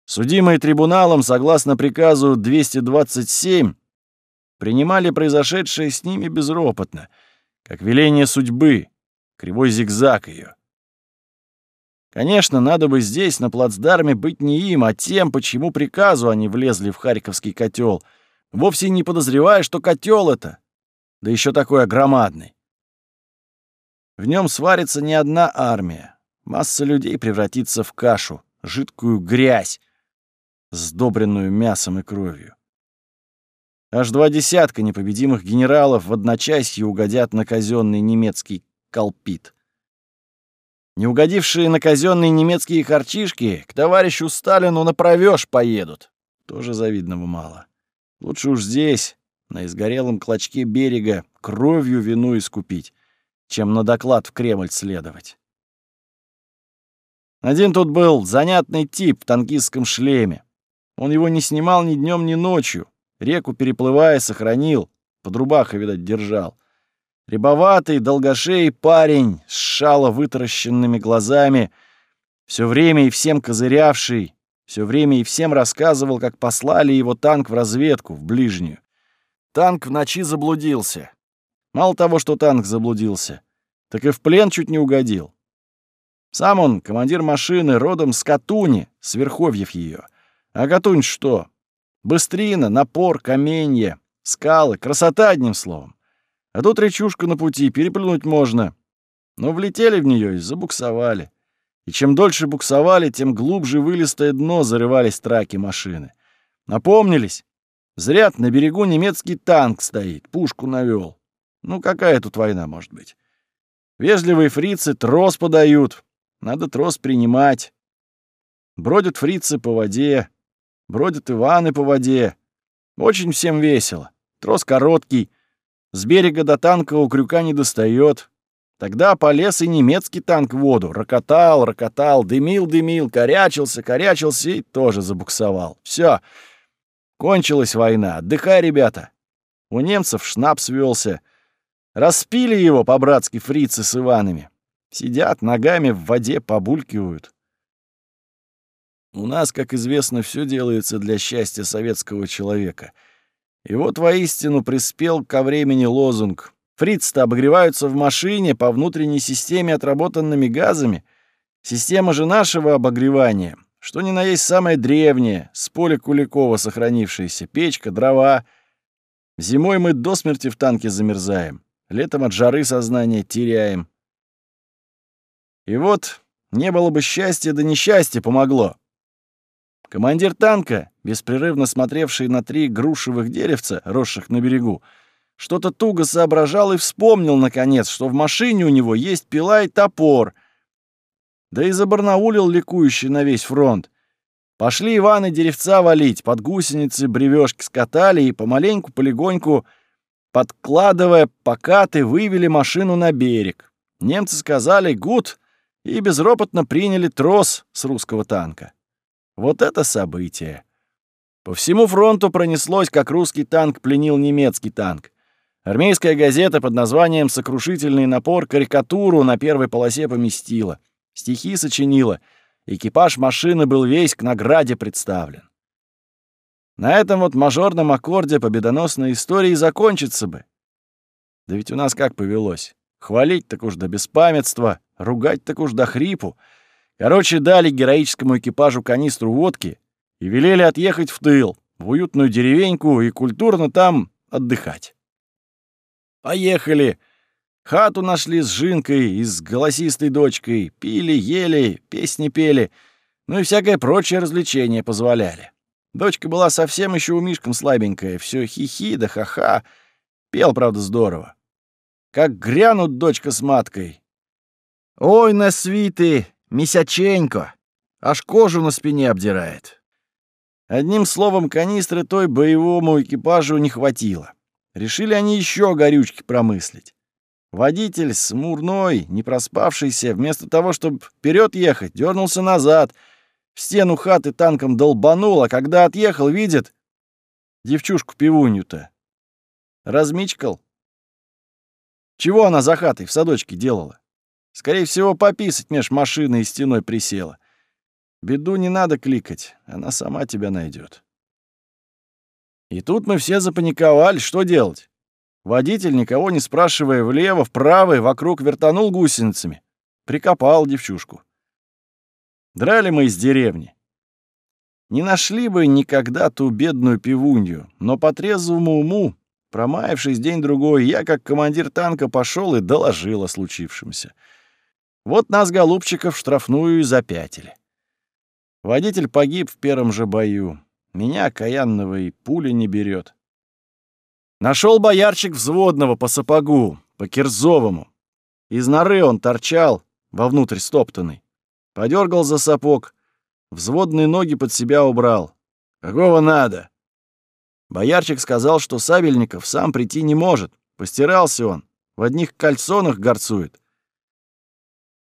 судимые трибуналом согласно приказу 227, принимали произошедшее с ними безропотно, как веление судьбы, кривой зигзаг ее. Конечно, надо бы здесь, на плацдарме, быть не им, а тем, почему приказу они влезли в Харьковский котел, вовсе не подозревая, что котел это, да еще такой огромадный. В нем сварится не одна армия. Масса людей превратится в кашу, жидкую грязь, сдобренную мясом и кровью. Аж два десятка непобедимых генералов в одночасье угодят на казенный немецкий колпит. Не угодившие на казенные немецкие харчишки к товарищу Сталину на провёж поедут. Тоже завидного мало. Лучше уж здесь, на изгорелом клочке берега, кровью вину искупить, чем на доклад в Кремль следовать. Один тут был занятный тип в танкистском шлеме. Он его не снимал ни днем, ни ночью. Реку переплывая, сохранил. Под рубахой, видать, держал. Рябоватый, долгошеий парень с шало вытаращенными глазами, все время и всем козырявший, все время и всем рассказывал, как послали его танк в разведку, в ближнюю. Танк в ночи заблудился. Мало того, что танк заблудился, так и в плен чуть не угодил. Сам он, командир машины, родом с Катуни, с верховьев ее. А Катунь что? Быстрина, напор, каменье, скалы, красота, одним словом. А тут речушка на пути, переплюнуть можно. Но влетели в нее и забуксовали. И чем дольше буксовали, тем глубже вылистое дно зарывались траки машины. Напомнились. Зря на берегу немецкий танк стоит, пушку навел. Ну, какая тут война может быть? Вежливые фрицы трос подают. Надо трос принимать. Бродят фрицы по воде. Бродят Иваны по воде. Очень всем весело. Трос короткий — с берега до танка у крюка не достает. Тогда полез и немецкий танк в воду. Рокотал, рокотал, дымил, дымил, корячился, корячился и тоже забуксовал. Все. Кончилась война. Отдыхай, ребята. У немцев шнапс вёлся. Распили его по-братски фрицы с Иванами. Сидят, ногами в воде побулькивают. У нас, как известно, все делается для счастья советского человека — и вот воистину приспел ко времени лозунг. Фриц-то обогреваются в машине по внутренней системе отработанными газами. Система же нашего обогревания, что ни на есть самая древняя, с поля Куликова сохранившаяся, печка, дрова. Зимой мы до смерти в танке замерзаем, летом от жары сознание теряем. И вот не было бы счастья, да несчастье помогло. Командир танка, беспрерывно смотревший на три грушевых деревца, росших на берегу, что-то туго соображал и вспомнил, наконец, что в машине у него есть пила и топор. Да и забарнаулил ликующий на весь фронт. Пошли Иваны деревца валить, под гусеницы бревёшки скатали и помаленьку-полегоньку, подкладывая покаты, вывели машину на берег. Немцы сказали «гуд» и безропотно приняли трос с русского танка. Вот это событие! По всему фронту пронеслось, как русский танк пленил немецкий танк. Армейская газета под названием «Сокрушительный напор» карикатуру на первой полосе поместила. Стихи сочинила. Экипаж машины был весь к награде представлен. На этом вот мажорном аккорде победоносной истории закончится бы. Да ведь у нас как повелось. Хвалить так уж до беспамятства, ругать так уж до хрипу. Короче, дали героическому экипажу канистру водки и велели отъехать в тыл, в уютную деревеньку и культурно там отдыхать. Поехали. Хату нашли с Жинкой и с голосистой дочкой. Пили, ели, песни пели. Ну и всякое прочее развлечение позволяли. Дочка была совсем еще у Мишкам слабенькая. все хихи да ха-ха. Пел, правда, здорово. Как грянут дочка с маткой. Ой, на свиты, месяченько. Аж кожу на спине обдирает. Одним словом, канистры той боевому экипажу не хватило. Решили они еще горючки промыслить. Водитель смурной, не проспавшийся, вместо того, чтобы вперед ехать, дернулся назад, в стену хаты танком долбанул, а когда отъехал, видит девчушку-пивунью-то. Размичкал. Чего она за хатой в садочке делала? Скорее всего, пописать меж машиной и стеной присела. Беду не надо кликать, она сама тебя найдет. И тут мы все запаниковали, что делать? Водитель, никого не спрашивая, влево, вправо и вокруг вертанул гусеницами. Прикопал девчушку. Драли мы из деревни. Не нашли бы никогда ту бедную пивунью, но по трезвому уму, промаявшись день-другой, я, как командир танка, пошел и доложил о случившемся. Вот нас, голубчиков, штрафную и запятили. Водитель погиб в первом же бою. Меня, каянного, и пуля не берет. Нашел боярчик взводного по сапогу, по кирзовому. Из норы он торчал, вовнутрь стоптанный. Подергал за сапог, взводные ноги под себя убрал. Какого надо? Боярчик сказал, что Сабельников сам прийти не может. Постирался он, в одних кальсонах горцует.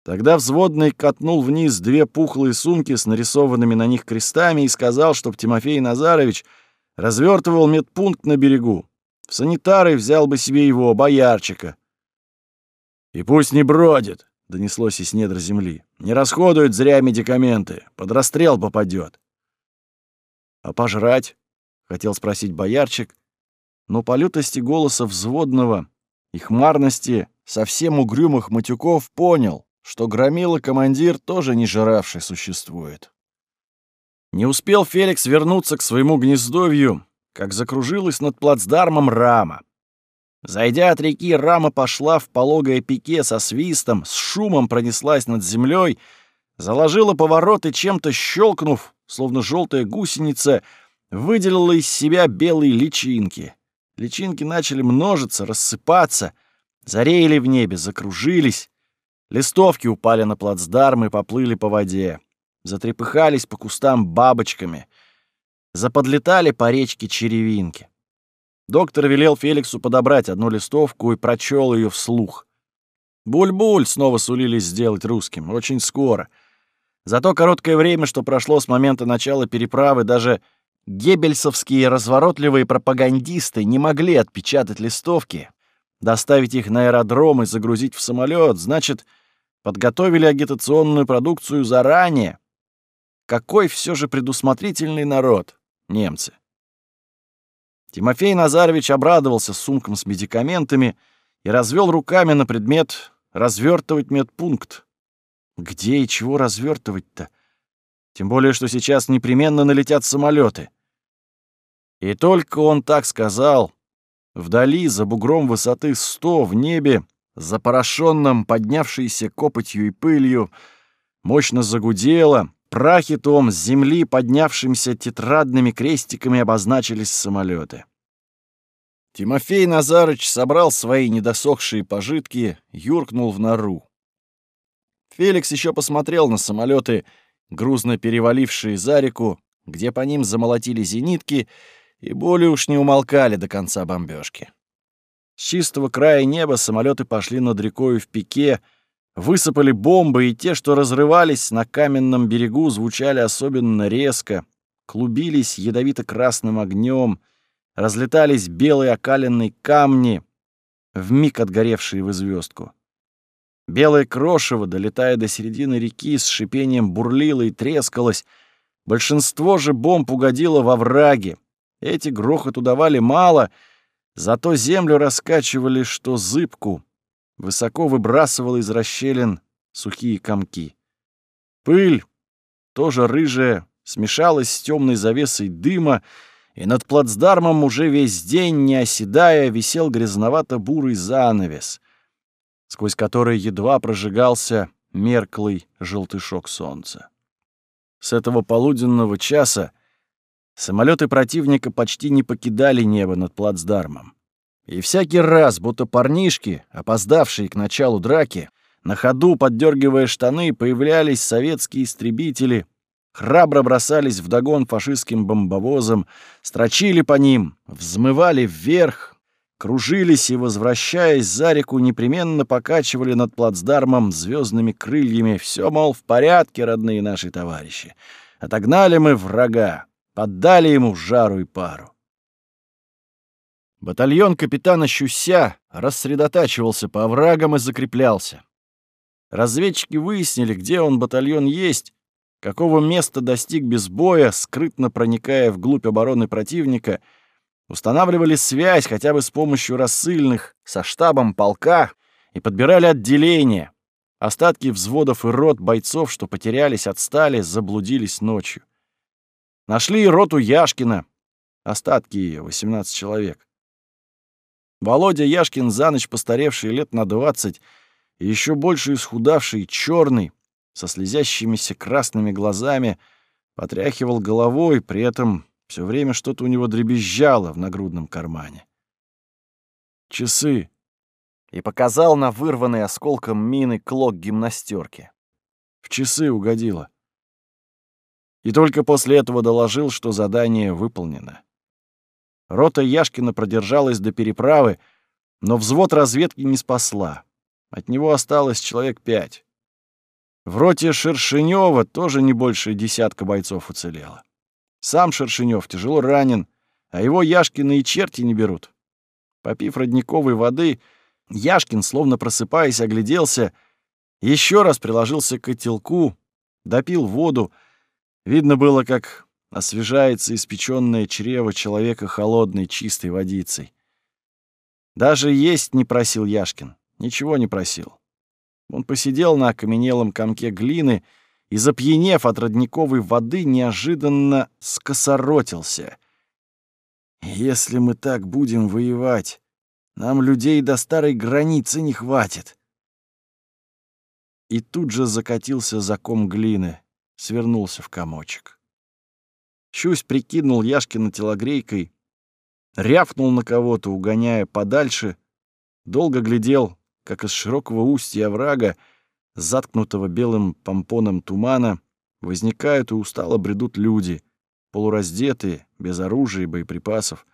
Тогда взводный катнул вниз две пухлые сумки с нарисованными на них крестами и сказал, чтоб Тимофей Назарович развертывал медпункт на берегу. В санитары взял бы себе его, боярчика. «И пусть не бродит», — донеслось из недр земли. «Не расходует зря медикаменты, под расстрел попадет». «А пожрать?» — хотел спросить боярчик, но по лютости голоса взводного и хмарности совсем угрюмых матюков понял, что громила командир тоже не жиравший существует. Не успел Феликс вернуться к своему гнездовью, как закружилась над плацдармом рама. Зайдя от реки, рама пошла в пологое пике со свистом, с шумом пронеслась над землей, заложила поворот и чем-то щелкнув, словно желтая гусеница, выделила из себя белые личинки. Личинки начали множиться, рассыпаться, зареяли в небе, закружились. Листовки упали на плацдарм и поплыли по воде. Затрепыхались по кустам бабочками. Заподлетали по речке черевинки. Доктор велел Феликсу подобрать одну листовку и прочел ее вслух. Буль-буль снова сулились сделать русским, очень скоро. За то короткое время, что прошло с момента начала переправы, даже геббельсовские разворотливые пропагандисты не могли отпечатать листовки, доставить их на аэродром и загрузить в самолет, значит, подготовили агитационную продукцию заранее. Какой все же предусмотрительный народ, немцы. Тимофей Назарович обрадовался сумкам с медикаментами и развел руками на предмет развертывать медпункт. Где и чего развертывать-то? Тем более, что сейчас непременно налетят самолеты. И только он так сказал, вдали, за бугром высоты сто в небе, запорошенном, поднявшейся копотью и пылью, мощно загудело, прахи том с земли, поднявшимся тетрадными крестиками, обозначились самолеты. Тимофей Назарыч собрал свои недосохшие пожитки, юркнул в нору. Феликс еще посмотрел на самолеты, грузно перевалившие за реку, где по ним замолотили зенитки и более уж не умолкали до конца бомбежки. С чистого края неба самолеты пошли над рекой в пике, высыпали бомбы, и те, что разрывались на каменном берегу, звучали особенно резко, клубились ядовито-красным огнем, разлетались белые окаленные камни, вмиг отгоревшие в звездку. Белое крошево, долетая до середины реки, с шипением бурлило и трескалось. Большинство же бомб угодило во враги, Эти грохоту давали мало, зато землю раскачивали, что зыбку, высоко выбрасывал из расщелин сухие комки. Пыль, тоже рыжая, смешалась с темной завесой дыма, и над плацдармом уже весь день, не оседая, висел грязновато-бурый занавес, сквозь который едва прожигался мерклый желтышок солнца. С этого полуденного часа самолеты противника почти не покидали небо над плацдармом. И всякий раз, будто парнишки, опоздавшие к началу драки, на ходу, поддергивая штаны, появлялись советские истребители — храбро бросались вдогон фашистским бомбовозам, строчили по ним, взмывали вверх, кружились и, возвращаясь за реку, непременно покачивали над плацдармом звездными крыльями. Все, мол, в порядке, родные наши товарищи. Отогнали мы врага, поддали ему жару и пару. Батальон капитана Щуся рассредотачивался по оврагам и закреплялся. Разведчики выяснили, где он, батальон, есть, какого места достиг без боя, скрытно проникая вглубь обороны противника, устанавливали связь хотя бы с помощью рассыльных со штабом полка и подбирали отделения. Остатки взводов и рот бойцов, что потерялись, отстали, заблудились ночью. Нашли роту Яшкина, остатки ее, 18 человек. Володя Яшкин за ночь постаревший лет на 20 и еще больше исхудавший, черный, со слезящимися красными глазами, потряхивал головой, при этом все время что-то у него дребезжало в нагрудном кармане. «Часы!» и показал на вырванный осколком мины клок гимнастерки. В часы угодило. И только после этого доложил, что задание выполнено. Рота Яшкина продержалась до переправы, но взвод разведки не спасла. От него осталось человек пять. В роте Шершенева тоже не больше десятка бойцов уцелело. Сам Шершенев тяжело ранен, а его Яшкины и черти не берут. Попив родниковой воды, Яшкин, словно просыпаясь, огляделся, еще раз приложился к котелку, допил воду. Видно было, как освежается испечённое чрево человека холодной чистой водицей. Даже есть не просил Яшкин, ничего не просил. Он посидел на окаменелом комке глины и, запьянев от родниковой воды, неожиданно скосоротился. «Если мы так будем воевать, нам людей до старой границы не хватит». И тут же закатился за ком глины, свернулся в комочек. Щусь прикинул Яшкина телогрейкой, рявкнул на кого-то, угоняя подальше, долго глядел, как из широкого устья оврага, заткнутого белым помпоном тумана, возникают и устало бредут люди, полураздетые, без оружия и боеприпасов.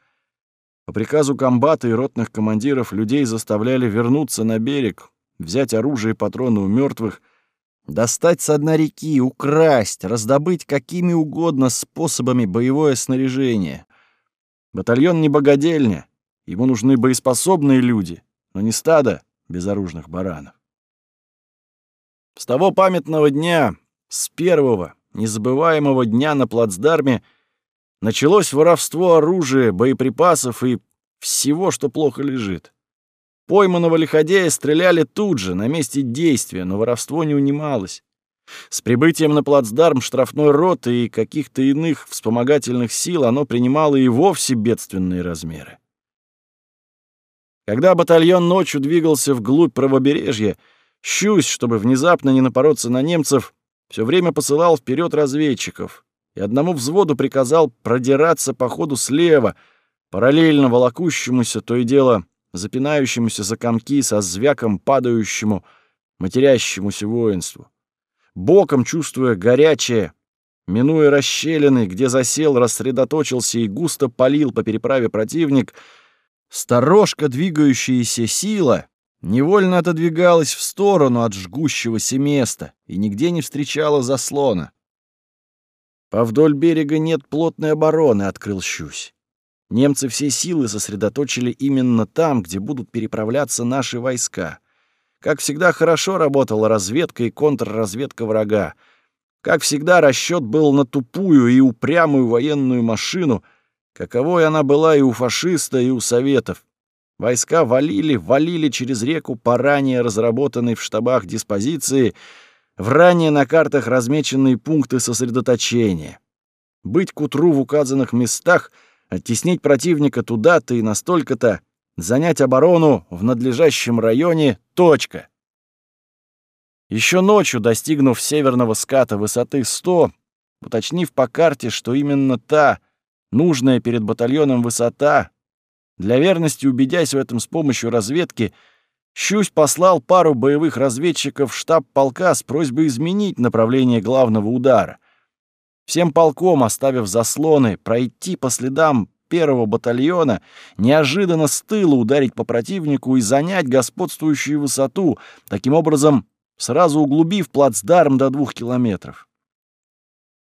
По приказу комбата и ротных командиров людей заставляли вернуться на берег, взять оружие и патроны у мертвых, достать с дна реки, украсть, раздобыть какими угодно способами боевое снаряжение. Батальон не богадельня, ему нужны боеспособные люди, но не стадо, безоружных баранов. С того памятного дня, с первого, незабываемого дня на плацдарме, началось воровство оружия, боеприпасов и всего, что плохо лежит. Пойманного лиходея стреляли тут же, на месте действия, но воровство не унималось. С прибытием на плацдарм штрафной роты и каких-то иных вспомогательных сил оно принимало и вовсе бедственные размеры. Когда батальон ночью двигался вглубь правобережья, Щусь, чтобы внезапно не напороться на немцев, все время посылал вперед разведчиков и одному взводу приказал продираться по ходу слева, параллельно волокущемуся, то и дело запинающемуся за комки со звяком падающему, матерящемуся воинству. Боком, чувствуя горячее, минуя расщелины, где засел, рассредоточился и густо полил по переправе противник — Сторожка двигающаяся сила невольно отодвигалась в сторону от жгущегося места и нигде не встречала заслона. По вдоль берега нет плотной обороны, открыл Щусь. Немцы все силы сосредоточили именно там, где будут переправляться наши войска. Как всегда, хорошо работала разведка и контрразведка врага. Как всегда, расчет был на тупую и упрямую военную машину — Каковой она была и у фашиста, и у советов. Войска валили, валили через реку по ранее разработанной в штабах диспозиции, в ранее на картах размеченные пункты сосредоточения. Быть к утру в указанных местах, оттеснить противника туда-то и настолько-то, занять оборону в надлежащем районе — точка. Еще ночью, достигнув северного ската высоты 100, уточнив по карте, что именно та, нужная перед батальоном высота, для верности убедясь в этом с помощью разведки, Щусь послал пару боевых разведчиков в штаб полка с просьбой изменить направление главного удара. Всем полком, оставив заслоны, пройти по следам первого батальона, неожиданно с тыла ударить по противнику и занять господствующую высоту, таким образом сразу углубив плацдарм до двух километров.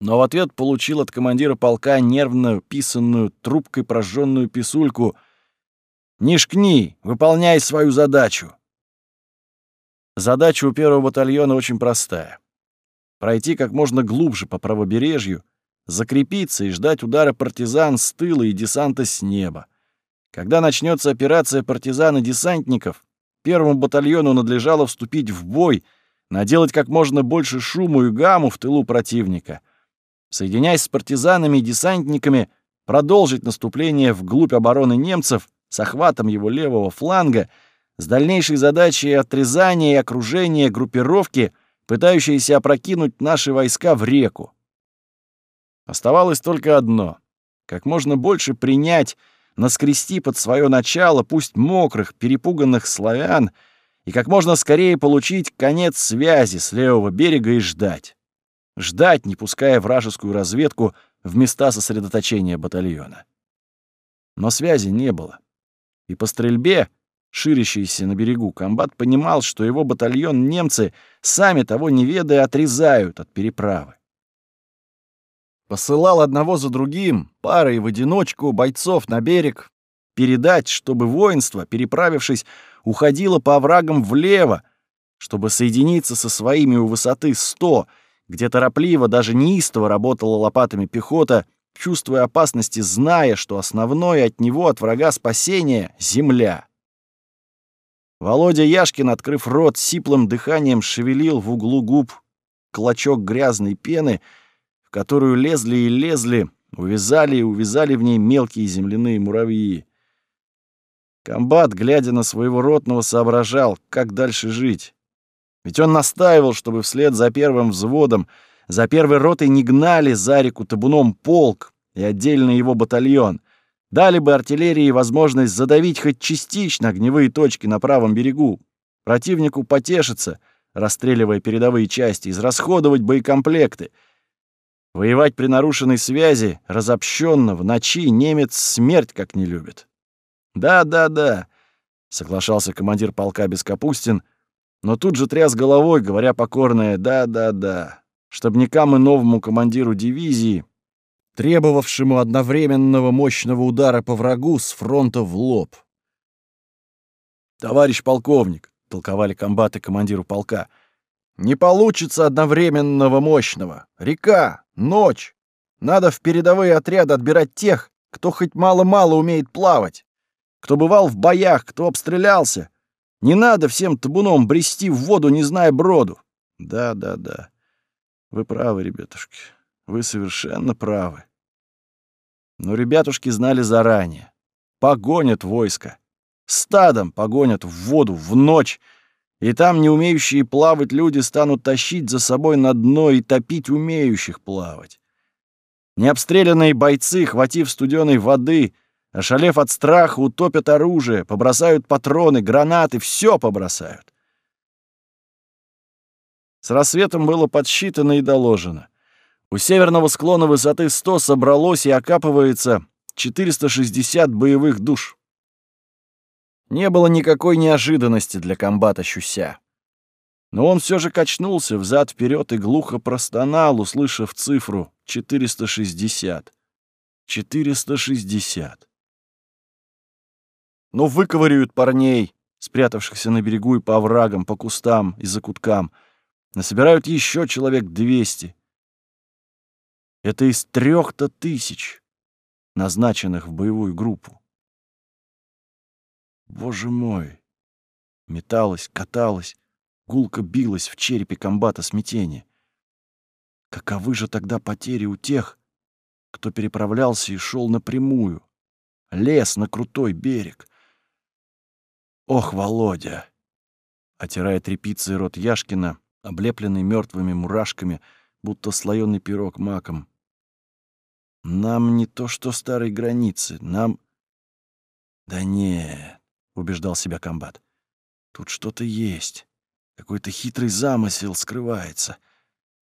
Но в ответ получил от командира полка нервно писанную трубкой прожженную писульку «Не шкни, выполняй свою задачу». Задача у первого батальона очень простая. Пройти как можно глубже по правобережью, закрепиться и ждать удара партизан с тыла и десанта с неба. Когда начнется операция партизан и десантников, первому батальону надлежало вступить в бой, наделать как можно больше шуму и гамму в тылу противника. Соединяясь с партизанами и десантниками, продолжить наступление вглубь обороны немцев с охватом его левого фланга, с дальнейшей задачей отрезания и окружения группировки, пытающейся опрокинуть наши войска в реку. Оставалось только одно — как можно больше принять, наскрести под свое начало, пусть мокрых, перепуганных славян, и как можно скорее получить конец связи с левого берега и ждать. Ждать, не пуская вражескую разведку в места сосредоточения батальона. Но связи не было. И по стрельбе, ширящейся на берегу, комбат понимал, что его батальон немцы, сами того не ведая, отрезают от переправы. Посылал одного за другим, парой в одиночку, бойцов на берег, передать, чтобы воинство, переправившись, уходило по оврагам влево, чтобы соединиться со своими у высоты 100, где торопливо, даже неистово работала лопатами пехота, чувствуя опасности, зная, что основное от него, от врага спасения — земля. Володя Яшкин, открыв рот, сиплым дыханием шевелил в углу губ клочок грязной пены — которую лезли и лезли, увязали и увязали в ней мелкие земляные муравьи. Комбат, глядя на своего ротного, соображал, как дальше жить. Ведь он настаивал, чтобы вслед за первым взводом, за первой ротой не гнали за реку табуном полк и отдельно его батальон. Дали бы артиллерии возможность задавить хоть частично огневые точки на правом берегу. Противнику потешиться, расстреливая передовые части, израсходовать боекомплекты — Воевать при нарушенной связи, разобщенно, в ночи, немец смерть как не любит. «Да, да, да», — соглашался командир полка Бескапустин, но тут же тряс головой, говоря покорное «да, да, да», чтобы никому новому командиру дивизии, требовавшему одновременного мощного удара по врагу с фронта в лоб. «Товарищ полковник», — толковали комбаты командиру полка, — не получится одновременного мощного. Река, ночь. Надо в передовые отряды отбирать тех, кто хоть мало-мало умеет плавать, кто бывал в боях, кто обстрелялся. Не надо всем табуном брести в воду, не зная броду. Да, да, да. Вы правы, ребятушки. Вы совершенно правы. Но ребятушки знали заранее. Погонят войско. Стадом погонят в воду в ночь, и там не умеющие плавать люди станут тащить за собой на дно и топить умеющих плавать. Необстрелянные бойцы, хватив студеной воды, ошалев от страха, утопят оружие, побросают патроны, гранаты, все побросают. С рассветом было подсчитано и доложено. У северного склона высоты 100 собралось и окапывается 460 боевых душ. Не было никакой неожиданности для комбата Щуся. Но он все же качнулся взад вперед и глухо простонал, услышав цифру 460. 460. Но выковыряют парней, спрятавшихся на берегу и по оврагам, по кустам и закуткам. Насобирают еще человек 200. Это из трех-то тысяч. назначенных в боевую группу. Боже мой! Металась, каталась, гулко билась в черепе комбата смятение. Каковы же тогда потери у тех, кто переправлялся и шел напрямую? Лес на крутой берег. Ох, Володя! Отирая тряпицей рот Яшкина, облепленный мертвыми мурашками, будто слоёный пирог маком. Нам не то что старой границы, нам... Да нет, убеждал себя комбат. Тут что-то есть. Какой-то хитрый замысел скрывается.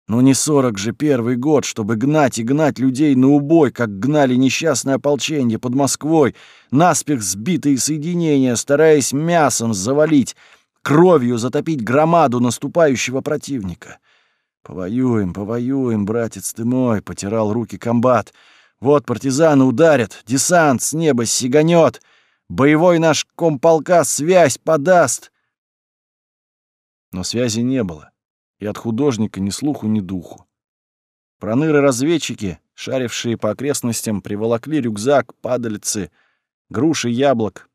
Но не сорок же первый год, чтобы гнать и гнать людей на убой, как гнали несчастное ополчение под Москвой, наспех сбитые соединения, стараясь мясом завалить, кровью затопить громаду наступающего противника. «Повоюем, повоюем, братец ты мой!» — потирал руки комбат. «Вот партизаны ударят, десант с неба сиганет, боевой наш комполка связь подаст!» Но связи не было и от художника ни слуху, ни духу. Проныры-разведчики, шарившие по окрестностям, приволокли рюкзак, падалицы, груши, яблок.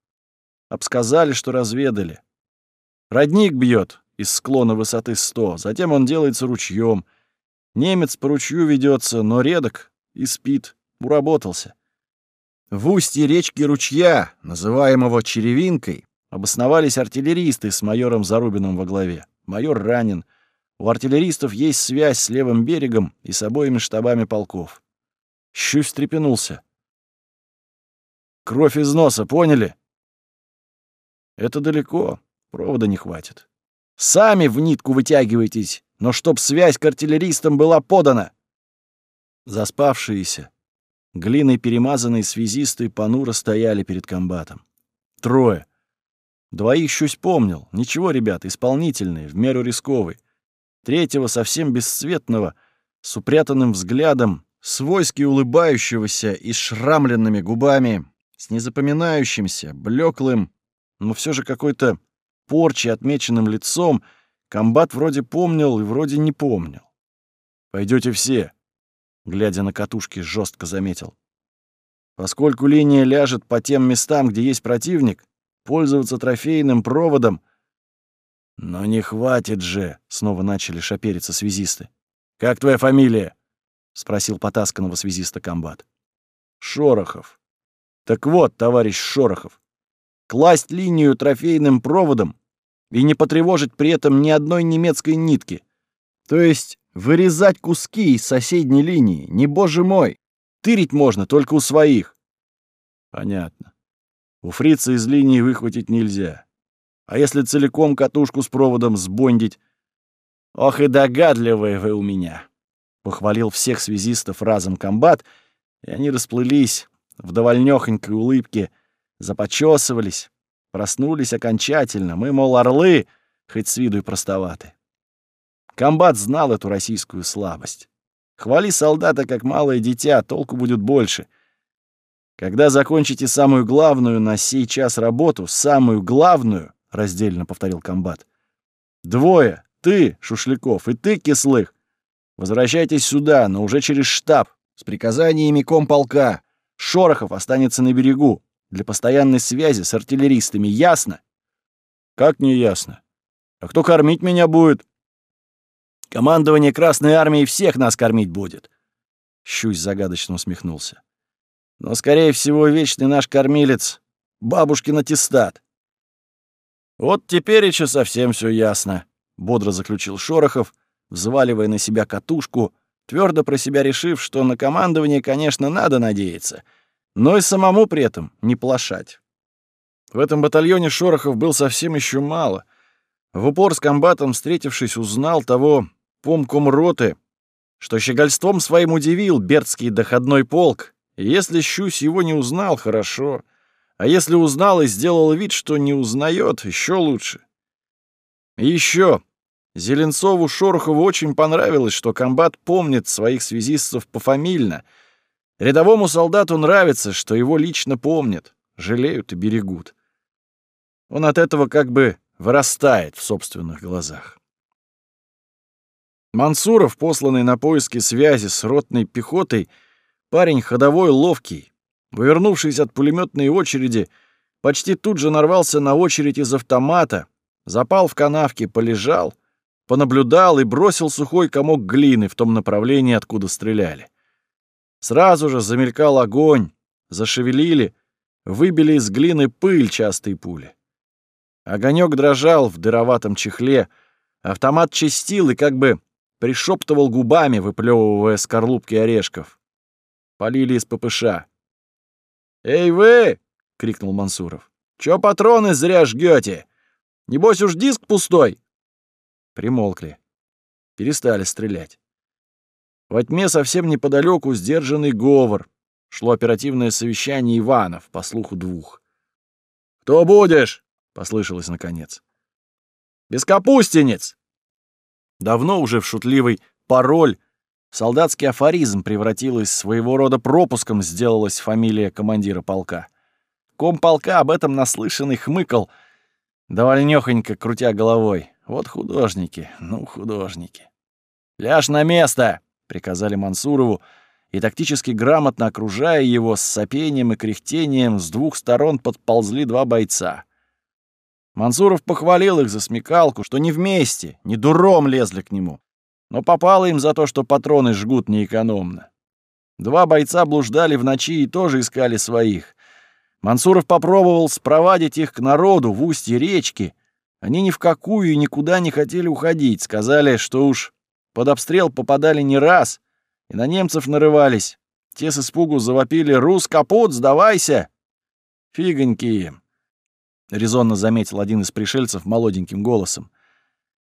Обсказали, что разведали. Родник бьет из склона высоты сто, затем он делается ручьем. Немец по ручью ведется, но редок и спит, уработался. В устье речки ручья, называемого Черевинкой, обосновались артиллеристы с майором Зарубиным во главе. Майор ранен — у артиллеристов есть связь с левым берегом и с обоими штабами полков. Щусь встрепенулся. «Кровь из носа, поняли?» «Это далеко, провода не хватит. Сами в нитку вытягивайтесь, но чтоб связь к артиллеристам была подана!» Заспавшиеся, глиной перемазанные связисты понуро стояли перед комбатом. Трое. Двоих щусь помнил. Ничего, ребята, исполнительные, в меру рисковый третьего совсем бесцветного, с упрятанным взглядом, свойски улыбающегося и шрамленными губами, с незапоминающимся, блеклым, но все же какой-то порчи отмеченным лицом, комбат вроде помнил и вроде не помнил. Пойдете все, глядя на катушки, жестко заметил. Поскольку линия ляжет по тем местам, где есть противник, пользоваться трофейным проводом «Но не хватит же!» — снова начали шапериться связисты. «Как твоя фамилия?» — спросил потасканного связиста комбат. «Шорохов. Так вот, товарищ Шорохов, класть линию трофейным проводом и не потревожить при этом ни одной немецкой нитки. То есть вырезать куски из соседней линии, не боже мой. Тырить можно только у своих». «Понятно. У фрица из линии выхватить нельзя. А если целиком катушку с проводом сбондить? Ох и догадливые вы у меня!» Похвалил всех связистов разом комбат, и они расплылись в довольнёхонькой улыбке, започесывались, проснулись окончательно. Мы, мол, орлы, хоть с виду и простоваты. Комбат знал эту российскую слабость. Хвали солдата как малое дитя, толку будет больше. Когда закончите самую главную на сей час работу, самую главную, — раздельно повторил комбат. «Двое! Ты, Шушляков, и ты, Кислых! Возвращайтесь сюда, но уже через штаб, с приказаниями комполка. Шорохов останется на берегу для постоянной связи с артиллеристами. Ясно?» «Как не ясно? А кто кормить меня будет?» «Командование Красной Армии всех нас кормить будет!» Щусь загадочно усмехнулся. «Но, скорее всего, вечный наш кормилец — бабушкин аттестат. «Вот теперь еще совсем все ясно», — бодро заключил Шорохов, взваливая на себя катушку, твердо про себя решив, что на командование, конечно, надо надеяться, но и самому при этом не плашать. В этом батальоне Шорохов был совсем еще мало. В упор с комбатом, встретившись, узнал того помком роты, что щегольством своим удивил Бердский доходной полк, если Щусь его не узнал, хорошо — а если узнал и сделал вид, что не узнает, еще лучше. Еще. Зеленцову Шорохову очень понравилось, что комбат помнит своих связистов пофамильно. Рядовому солдату нравится, что его лично помнят, жалеют и берегут. Он от этого как бы вырастает в собственных глазах. Мансуров, посланный на поиски связи с ротной пехотой, парень ходовой, ловкий, Вывернувшись от пулеметной очереди, почти тут же нарвался на очередь из автомата, запал в канавке, полежал, понаблюдал и бросил сухой комок глины в том направлении, откуда стреляли. Сразу же замелькал огонь, зашевелили, выбили из глины пыль частые пули. Огонек дрожал в дыроватом чехле, автомат чистил и как бы пришептывал губами, выплевывая скорлупки орешков. Полили из ППШ. «Эй вы!» — крикнул Мансуров. «Чё патроны зря жгёте? Небось уж диск пустой!» Примолкли. Перестали стрелять. Во тьме совсем неподалеку сдержанный говор. Шло оперативное совещание Иванов, по слуху двух. «Кто будешь?» — послышалось наконец. «Бескапустенец!» Давно уже в шутливый пароль солдатский афоризм превратилась своего рода пропуском, сделалась фамилия командира полка. Ком полка об этом наслышанный хмыкал, довольнёхонько крутя головой. Вот художники, ну художники. «Ляжь на место!» — приказали Мансурову, и тактически грамотно окружая его с сопением и кряхтением с двух сторон подползли два бойца. Мансуров похвалил их за смекалку, что не вместе, не дуром лезли к нему но попало им за то, что патроны жгут неэкономно. Два бойца блуждали в ночи и тоже искали своих. Мансуров попробовал спровадить их к народу в устье речки. Они ни в какую и никуда не хотели уходить. Сказали, что уж под обстрел попадали не раз, и на немцев нарывались. Те с испугу завопили «Рус, капут, сдавайся!» «Фигоньки им!» — резонно заметил один из пришельцев молоденьким голосом.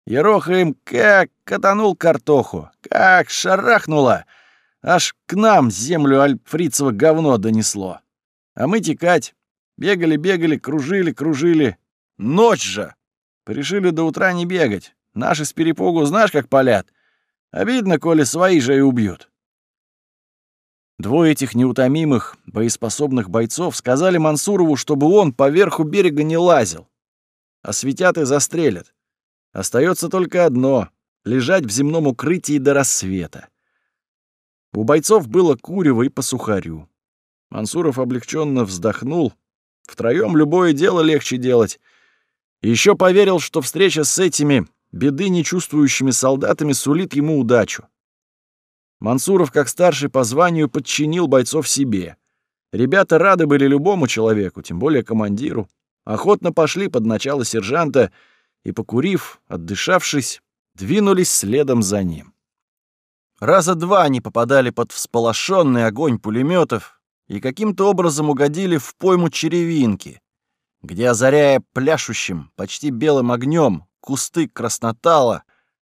Ероха им как катанул картоху, как шарахнуло, аж к нам землю альфрицево говно донесло. А мы текать. Бегали-бегали, кружили-кружили. Ночь же! Решили до утра не бегать. Наши с перепугу знаешь, как палят. Обидно, коли свои же и убьют. Двое этих неутомимых, боеспособных бойцов сказали Мансурову, чтобы он по верху берега не лазил. Осветят и застрелят. Остается только одно — лежать в земном укрытии до рассвета. У бойцов было курево и по сухарю. Мансуров облегченно вздохнул. Втроем любое дело легче делать. Еще поверил, что встреча с этими беды нечувствующими солдатами сулит ему удачу. Мансуров, как старший по званию, подчинил бойцов себе. Ребята рады были любому человеку, тем более командиру. Охотно пошли под начало сержанта — и, покурив, отдышавшись, двинулись следом за ним. Раза два они попадали под всполошенный огонь пулеметов и каким-то образом угодили в пойму черевинки, где, озаряя пляшущим, почти белым огнем, кусты краснотала,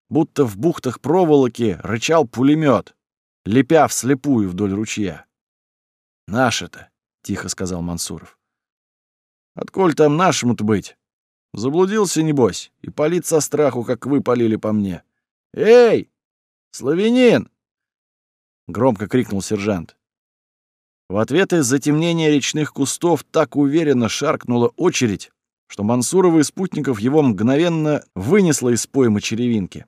будто в бухтах проволоки рычал пулемет, лепя вслепую вдоль ручья. «Наши-то», — тихо сказал Мансуров. «Отколь там нашему-то быть?» Заблудился, небось, и палит со страху, как вы полили по мне. «Эй, славянин!» — громко крикнул сержант. В ответ из затемнения речных кустов так уверенно шаркнула очередь, что Мансурова и спутников его мгновенно вынесло из поймы черевинки.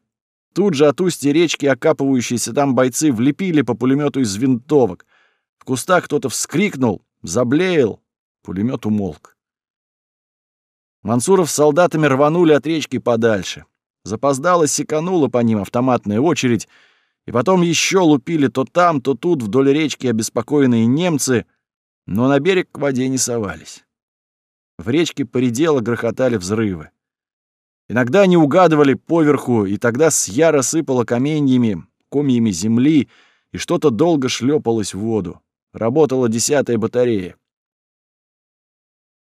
Тут же от устья речки окапывающиеся там бойцы влепили по пулемету из винтовок. В кустах кто-то вскрикнул, заблеял, пулемет умолк. Мансуров с солдатами рванули от речки подальше. Запоздало секанула по ним автоматная очередь, и потом еще лупили то там, то тут вдоль речки обеспокоенные немцы, но на берег к воде не совались. В речке поредело грохотали взрывы. Иногда они угадывали поверху, и тогда с яро сыпало каменьями, комьями земли, и что-то долго шлепалось в воду. Работала десятая батарея.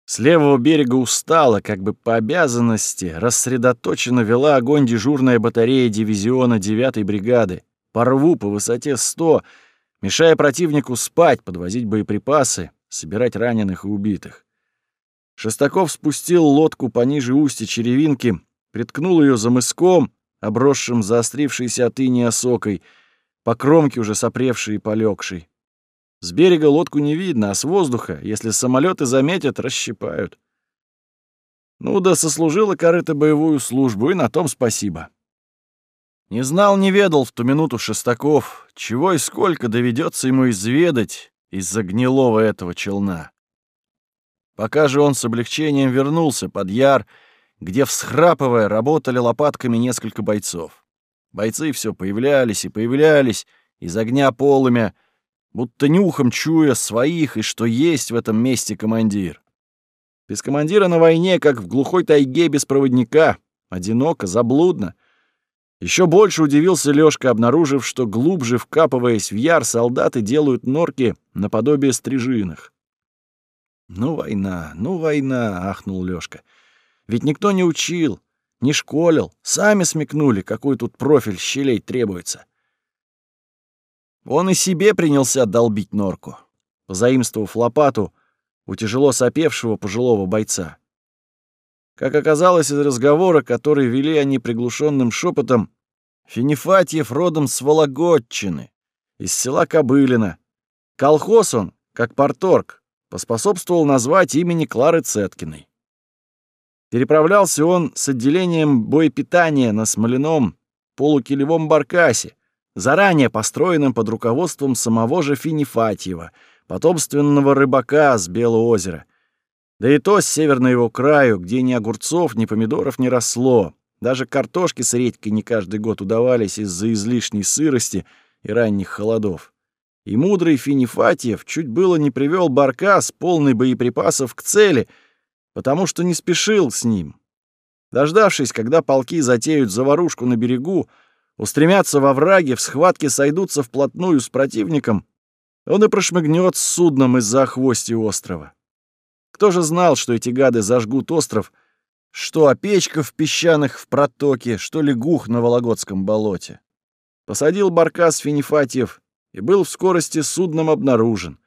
С левого берега устала, как бы по обязанности, рассредоточенно вела огонь дежурная батарея дивизиона 9-й бригады. По рву по высоте 100, мешая противнику спать, подвозить боеприпасы, собирать раненых и убитых. Шестаков спустил лодку пониже устья черевинки, приткнул ее за мыском, обросшим заострившейся от инии осокой, по кромке уже сопревшей и полегшей. С берега лодку не видно, а с воздуха, если самолеты заметят, расщипают. Ну да сослужила корыто боевую службу, и на том спасибо. Не знал, не ведал в ту минуту Шестаков, чего и сколько доведется ему изведать из-за гнилого этого челна. Пока же он с облегчением вернулся под яр, где, всхрапывая, работали лопатками несколько бойцов. Бойцы все появлялись и появлялись, из огня полымя, будто нюхом чуя своих и что есть в этом месте командир. Без командира на войне, как в глухой тайге без проводника, одиноко, заблудно. Еще больше удивился Лёшка, обнаружив, что глубже вкапываясь в яр, солдаты делают норки наподобие стрижиных. «Ну, война, ну, война!» — ахнул Лёшка. «Ведь никто не учил, не школил, сами смекнули, какой тут профиль щелей требуется. Он и себе принялся долбить норку, позаимствовав лопату у тяжело сопевшего пожилого бойца. Как оказалось из разговора, который вели они приглушенным шепотом, Финифатьев родом с Вологодчины, из села Кобылина. Колхоз он, как порторг, поспособствовал назвать имени Клары Цеткиной. Переправлялся он с отделением боепитания на смоляном полукилевом баркасе, заранее построенным под руководством самого же Финифатьева, потомственного рыбака с Белого озера. Да и то с северного его краю, где ни огурцов, ни помидоров не росло. Даже картошки с редькой не каждый год удавались из-за излишней сырости и ранних холодов. И мудрый Финифатьев чуть было не привел баркас, полный боеприпасов, к цели, потому что не спешил с ним. Дождавшись, когда полки затеют заварушку на берегу, устремятся во враги, в схватке сойдутся вплотную с противником, он и прошмыгнет с судном из-за хвости острова. Кто же знал, что эти гады зажгут остров, что опечков песчаных в протоке, что лягух на Вологодском болоте? Посадил баркас Финифатьев и был в скорости судном обнаружен.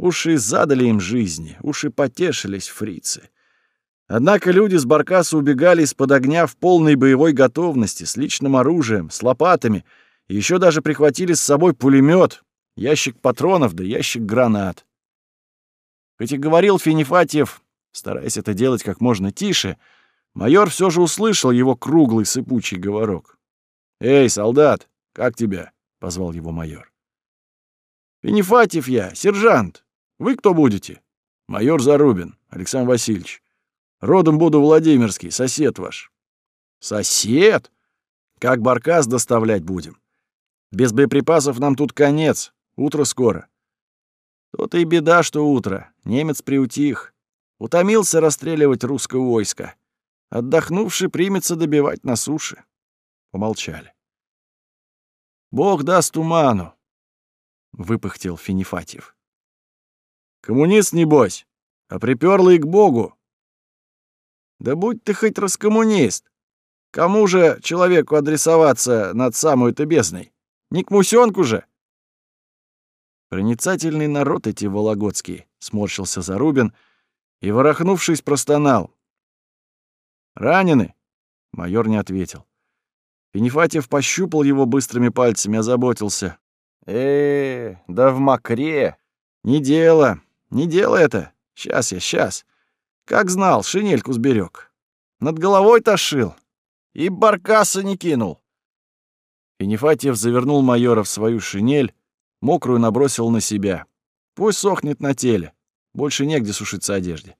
Уши задали им жизни, уши потешились фрицы. Однако люди с баркаса убегали из-под огня в полной боевой готовности, с личным оружием, с лопатами, и еще даже прихватили с собой пулемет, ящик патронов да ящик гранат. Хоть и говорил Финифатьев, стараясь это делать как можно тише, майор все же услышал его круглый сыпучий говорок. «Эй, солдат, как тебя?» — позвал его майор. «Финифатьев я, сержант. Вы кто будете?» «Майор Зарубин, Александр Васильевич. Родом буду Владимирский, сосед ваш». «Сосед? Как баркас доставлять будем? Без боеприпасов нам тут конец, утро скоро». «То-то и беда, что утро. Немец приутих. Утомился расстреливать русское войско. Отдохнувший примется добивать на суше». Помолчали. «Бог даст туману», — выпыхтел Финифатьев. «Коммунист, небось, а припёрлый к Богу», да будь ты хоть раскоммунист. Кому же человеку адресоваться над самую-то бездной? Не к мусёнку же? Проницательный народ эти вологодские, сморщился Зарубин и, ворохнувшись, простонал. «Ранены?» — майор не ответил. Пенефатьев пощупал его быстрыми пальцами, озаботился. э, -э да в мокре. Не дело, не дело это. Сейчас я, сейчас. Как знал, шинельку сберег. Над головой тошил. И баркаса не кинул. Финифатьев завернул майора в свою шинель, мокрую набросил на себя. Пусть сохнет на теле. Больше негде сушиться одежде.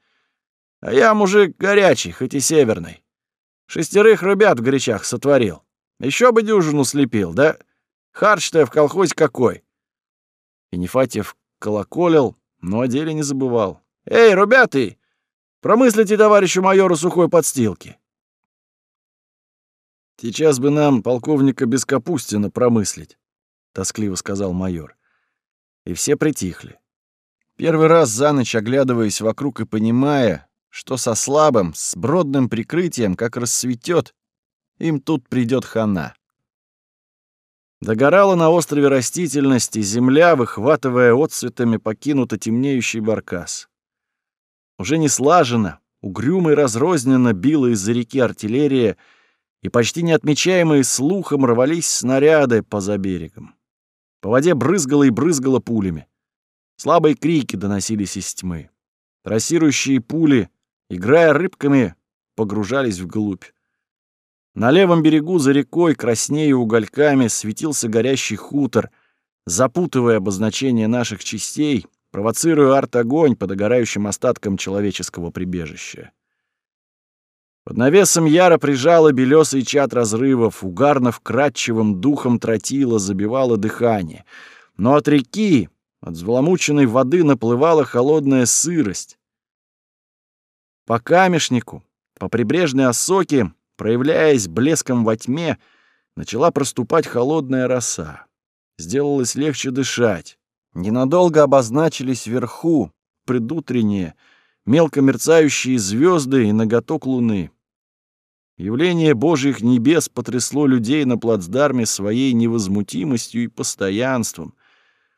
А я мужик горячий, хоть и северный. Шестерых ребят в горячах сотворил. Еще бы дюжину слепил, да? Харч-то в колхозе какой. Финифатьев колоколил, но о деле не забывал. «Эй, ребята, Промыслите товарищу майору сухой подстилки. Сейчас бы нам полковника Бескапустина промыслить, тоскливо сказал майор. И все притихли. Первый раз за ночь оглядываясь вокруг и понимая, что со слабым, с бродным прикрытием, как рассветет, им тут придет хана. Догорала на острове растительность, и земля, выхватывая отцветами покинуто темнеющий баркас. Уже не слаженно, угрюмо и разрозненно била из-за реки артиллерия, и почти неотмечаемые слухом рвались снаряды поза берегом. По воде брызгало и брызгало пулями. Слабые крики доносились из тьмы. Трассирующие пули, играя рыбками, погружались вглубь. На левом берегу за рекой, краснея угольками, светился горящий хутор. запутывая обозначение наших частей, провоцируя арт-огонь по догорающим остаткам человеческого прибежища. Под навесом яро прижало белесый чат разрывов, угарно вкрадчивым духом тротила забивало дыхание. Но от реки, от взломученной воды наплывала холодная сырость. По камешнику, по прибрежной осоке, проявляясь блеском во тьме, начала проступать холодная роса. Сделалось легче дышать. Ненадолго обозначились вверху, предутренние, мелко мерцающие звезды и ноготок луны. Явление Божьих небес потрясло людей на плацдарме своей невозмутимостью и постоянством.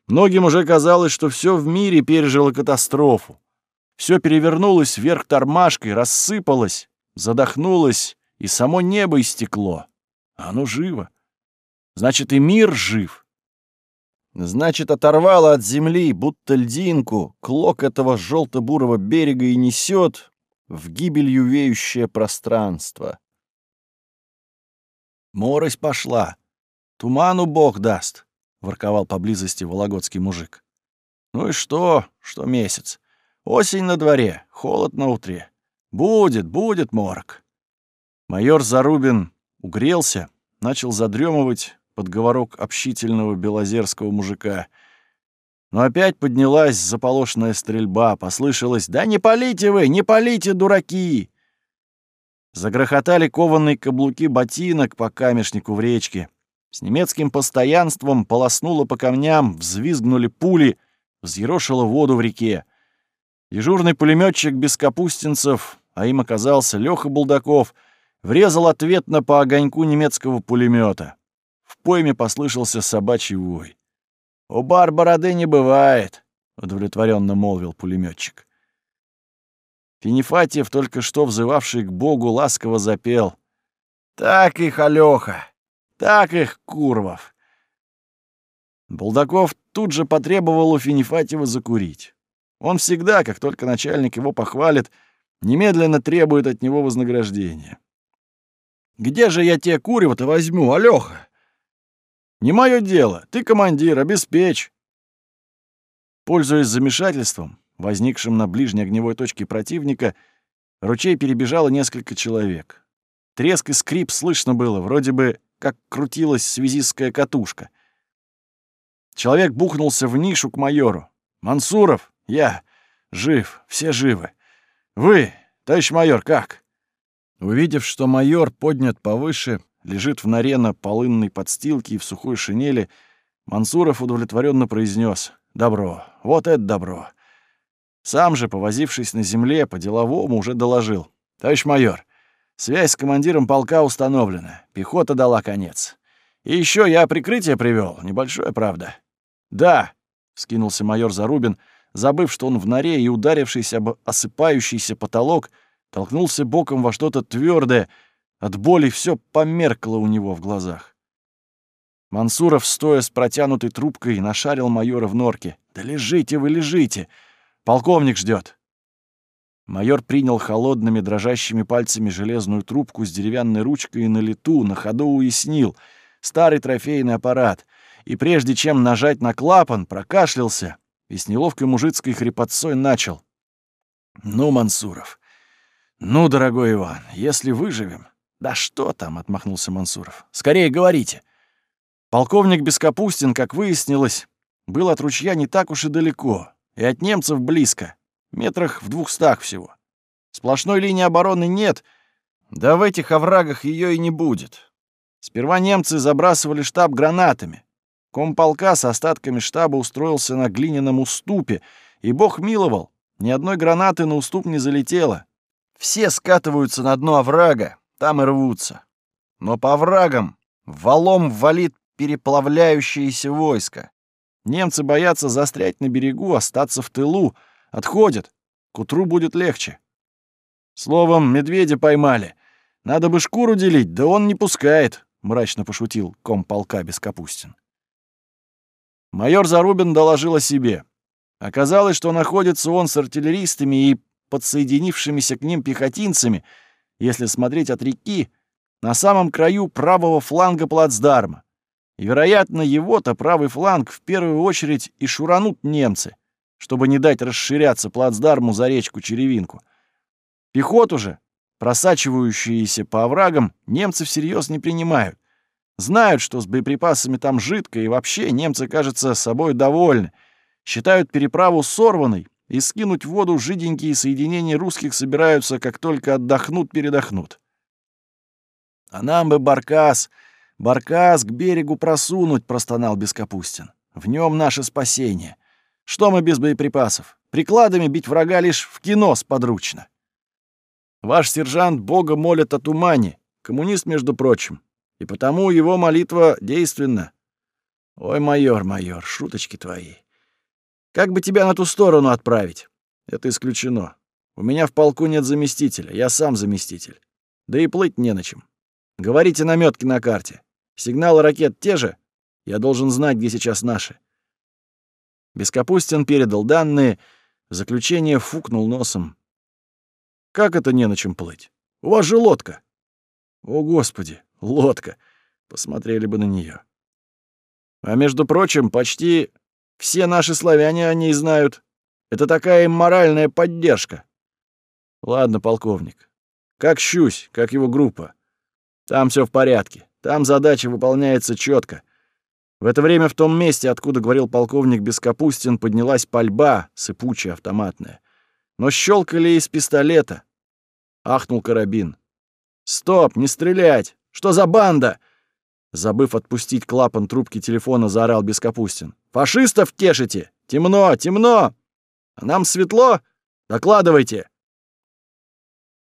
Многим уже казалось, что все в мире пережило катастрофу. Все перевернулось вверх тормашкой, рассыпалось, задохнулось, и само небо истекло. А оно живо. Значит, и мир жив. Значит, оторвало от земли, будто льдинку, клок этого желто-бурого берега и несет в гибелью веющее пространство. Морось пошла. Туману бог даст, — ворковал поблизости вологодский мужик. Ну и что, что месяц? Осень на дворе, холод на утре. Будет, будет морок. Майор Зарубин угрелся, начал задремывать, подговорок общительного белозерского мужика. Но опять поднялась заполошная стрельба, послышалось «Да не полите вы, не полите, дураки!» Загрохотали кованые каблуки ботинок по камешнику в речке. С немецким постоянством полоснуло по камням, взвизгнули пули, взъерошило воду в реке. Дежурный пулеметчик без капустинцев, а им оказался Лёха Булдаков, врезал ответно по огоньку немецкого пулемета. В пойме послышался собачий вой. «У бар бороды не бывает», — удовлетворенно молвил пулеметчик. Финифатьев, только что взывавший к Богу, ласково запел. «Так их, Алёха! Так их, Курвов!» Булдаков тут же потребовал у Финифатьева закурить. Он всегда, как только начальник его похвалит, немедленно требует от него вознаграждения. «Где же я те курева-то возьму, Алёха?» Не мое дело. Ты командир, обеспечь. Пользуясь замешательством, возникшим на ближней огневой точке противника, ручей перебежало несколько человек. Треск и скрип слышно было, вроде бы как крутилась связистская катушка. Человек бухнулся в нишу к майору. «Мансуров, я. Жив, все живы. Вы, товарищ майор, как?» Увидев, что майор поднят повыше, лежит в норе на полынной подстилке и в сухой шинели, Мансуров удовлетворенно произнес: «Добро, вот это добро». Сам же, повозившись на земле, по-деловому уже доложил. «Товарищ майор, связь с командиром полка установлена. Пехота дала конец. И еще я прикрытие привел, небольшое, правда». «Да», — скинулся майор Зарубин, забыв, что он в норе и ударившись об осыпающийся потолок, толкнулся боком во что-то твердое, от боли все померкло у него в глазах. Мансуров, стоя с протянутой трубкой, нашарил майора в норке. «Да лежите вы, лежите! Полковник ждет. Майор принял холодными дрожащими пальцами железную трубку с деревянной ручкой и на лету, на ходу уяснил. Старый трофейный аппарат. И прежде чем нажать на клапан, прокашлялся и с неловкой мужицкой хрипотцой начал. «Ну, Мансуров, ну, дорогой Иван, если выживем, «Да что там?» — отмахнулся Мансуров. «Скорее говорите». Полковник Бескапустин, как выяснилось, был от ручья не так уж и далеко, и от немцев близко, метрах в двухстах всего. Сплошной линии обороны нет, да в этих оврагах ее и не будет. Сперва немцы забрасывали штаб гранатами. Комполка с остатками штаба устроился на глиняном уступе, и бог миловал, ни одной гранаты на уступ не залетело. Все скатываются на дно оврага, там и рвутся. Но по врагам валом валит переплавляющееся войско. Немцы боятся застрять на берегу, остаться в тылу, отходят. К утру будет легче. Словом, медведя поймали. Надо бы шкуру делить, да он не пускает, — мрачно пошутил комполка Бескапустин. Майор Зарубин доложил о себе. Оказалось, что находится он с артиллеристами и подсоединившимися к ним пехотинцами — если смотреть от реки, на самом краю правого фланга плацдарма. И, вероятно, его-то правый фланг в первую очередь и шуранут немцы, чтобы не дать расширяться плацдарму за речку Черевинку. Пехоту же, просачивающиеся по оврагам, немцы всерьез не принимают. Знают, что с боеприпасами там жидко, и вообще немцы, кажется, собой довольны. Считают переправу сорванной, и скинуть в воду жиденькие соединения русских собираются, как только отдохнут-передохнут. А нам бы баркас, баркас к берегу просунуть, простонал Бескапустин. В нем наше спасение. Что мы без боеприпасов? Прикладами бить врага лишь в кино сподручно. Ваш сержант Бога молит о тумане, коммунист, между прочим, и потому его молитва действенна. Ой, майор, майор, шуточки твои. Как бы тебя на ту сторону отправить? Это исключено. У меня в полку нет заместителя, я сам заместитель. Да и плыть не на чем. Говорите наметки на карте. Сигналы ракет те же? Я должен знать, где сейчас наши. Бескапустин передал данные, заключение фукнул носом. Как это не на чем плыть? У вас же лодка. О, Господи, лодка. Посмотрели бы на нее. А между прочим, почти все наши славяне о ней знают. Это такая им моральная поддержка. Ладно, полковник. Как Щусь, как его группа. Там все в порядке. Там задача выполняется четко. В это время в том месте, откуда говорил полковник Бескапустин, поднялась пальба, сыпучая, автоматная. Но щелкали из пистолета. Ахнул карабин. «Стоп, не стрелять! Что за банда?» Забыв отпустить клапан трубки телефона, заорал Бескапустин. «Фашистов тешите! Темно, темно! А нам светло? Докладывайте!»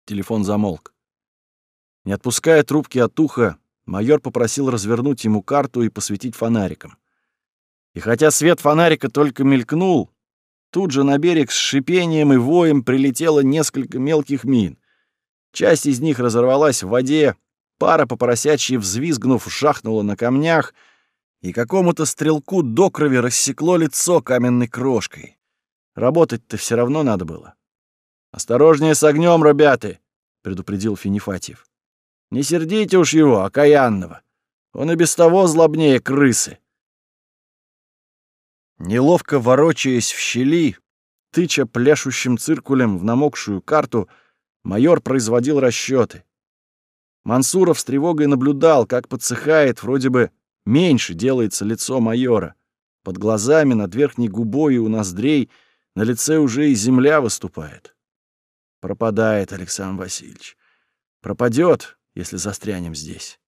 Телефон замолк. Не отпуская трубки от уха, майор попросил развернуть ему карту и посветить фонариком. И хотя свет фонарика только мелькнул, тут же на берег с шипением и воем прилетело несколько мелких мин. Часть из них разорвалась в воде, Пара по взвизгнув, жахнула на камнях, и какому-то стрелку до крови рассекло лицо каменной крошкой. Работать-то все равно надо было. «Осторожнее с огнем, ребята!» — предупредил Финифатьев. «Не сердите уж его, окаянного. Он и без того злобнее крысы». Неловко ворочаясь в щели, тыча пляшущим циркулем в намокшую карту, майор производил расчеты. Мансуров с тревогой наблюдал, как подсыхает, вроде бы меньше делается лицо майора. Под глазами, над верхней губой и у ноздрей на лице уже и земля выступает. Пропадает Александр Васильевич. Пропадет, если застрянем здесь.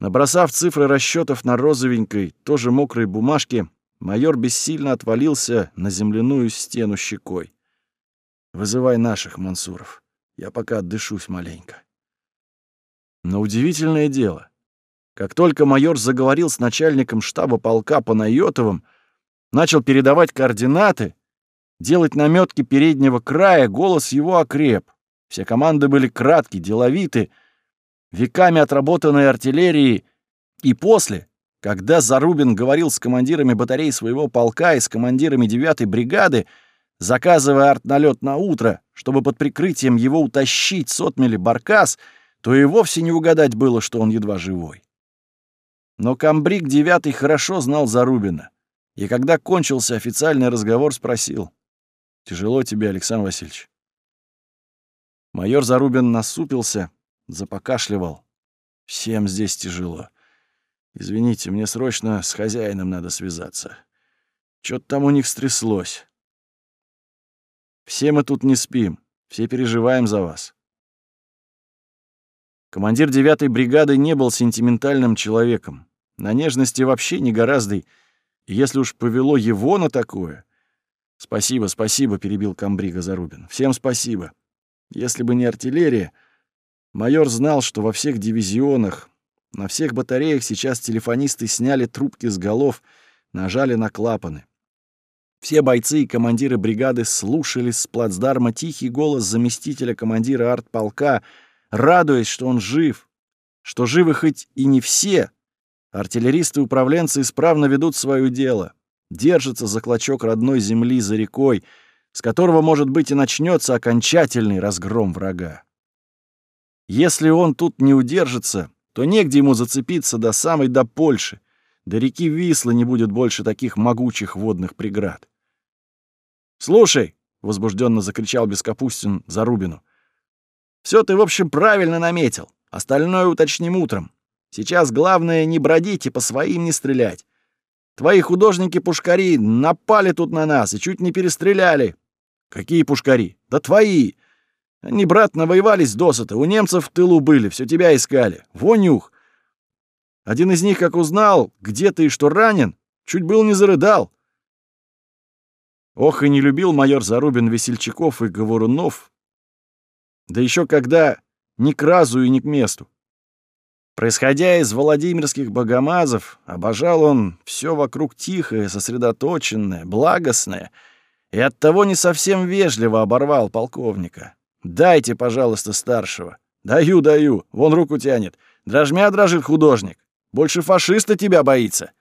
Набросав цифры расчетов на розовенькой, тоже мокрой бумажке, майор бессильно отвалился на земляную стену щекой. «Вызывай наших, Мансуров. Я пока отдышусь маленько». Но удивительное дело. Как только майор заговорил с начальником штаба полка Панайотовым, начал передавать координаты, делать наметки переднего края, голос его окреп. Все команды были кратки, деловиты, веками отработанной артиллерии. И после, когда Зарубин говорил с командирами батарей своего полка и с командирами 9-й бригады, заказывая артналет на утро, чтобы под прикрытием его утащить с отмели Баркас — то и вовсе не угадать было, что он едва живой. Но комбриг девятый хорошо знал Зарубина, и когда кончился официальный разговор, спросил. «Тяжело тебе, Александр Васильевич?» Майор Зарубин насупился, запокашливал. «Всем здесь тяжело. Извините, мне срочно с хозяином надо связаться. Чё-то там у них стряслось. Все мы тут не спим, все переживаем за вас. Командир девятой бригады не был сентиментальным человеком. На нежности вообще не гораздо. И если уж повело его на такое... «Спасибо, спасибо», — перебил комбрига Зарубин. «Всем спасибо. Если бы не артиллерия...» Майор знал, что во всех дивизионах, на всех батареях сейчас телефонисты сняли трубки с голов, нажали на клапаны. Все бойцы и командиры бригады слушали с плацдарма тихий голос заместителя командира артполка — радуясь, что он жив, что живы хоть и не все, артиллеристы-управленцы исправно ведут свое дело, держатся за клочок родной земли за рекой, с которого, может быть, и начнется окончательный разгром врага. Если он тут не удержится, то негде ему зацепиться до самой до Польши. До реки Вислы не будет больше таких могучих водных преград. «Слушай!» — возбужденно закричал Бескапустин Зарубину. «Все ты, в общем, правильно наметил. Остальное уточним утром. Сейчас главное не бродить и по своим не стрелять. Твои художники-пушкари напали тут на нас и чуть не перестреляли. Какие пушкари? Да твои. Они, брат, навоевались досыта, у немцев в тылу были, все тебя искали. Вонюх. Один из них, как узнал, где ты и что ранен, чуть был не зарыдал. Ох, и не любил майор Зарубин весельчаков и говорунов. Да еще когда ни к разу и ни к месту. Происходя из Владимирских богомазов, обожал он все вокруг тихое, сосредоточенное, благостное, и оттого не совсем вежливо оборвал полковника. «Дайте, пожалуйста, старшего». «Даю, даю. Вон руку тянет. Дрожмя дрожит художник. Больше фашиста тебя боится».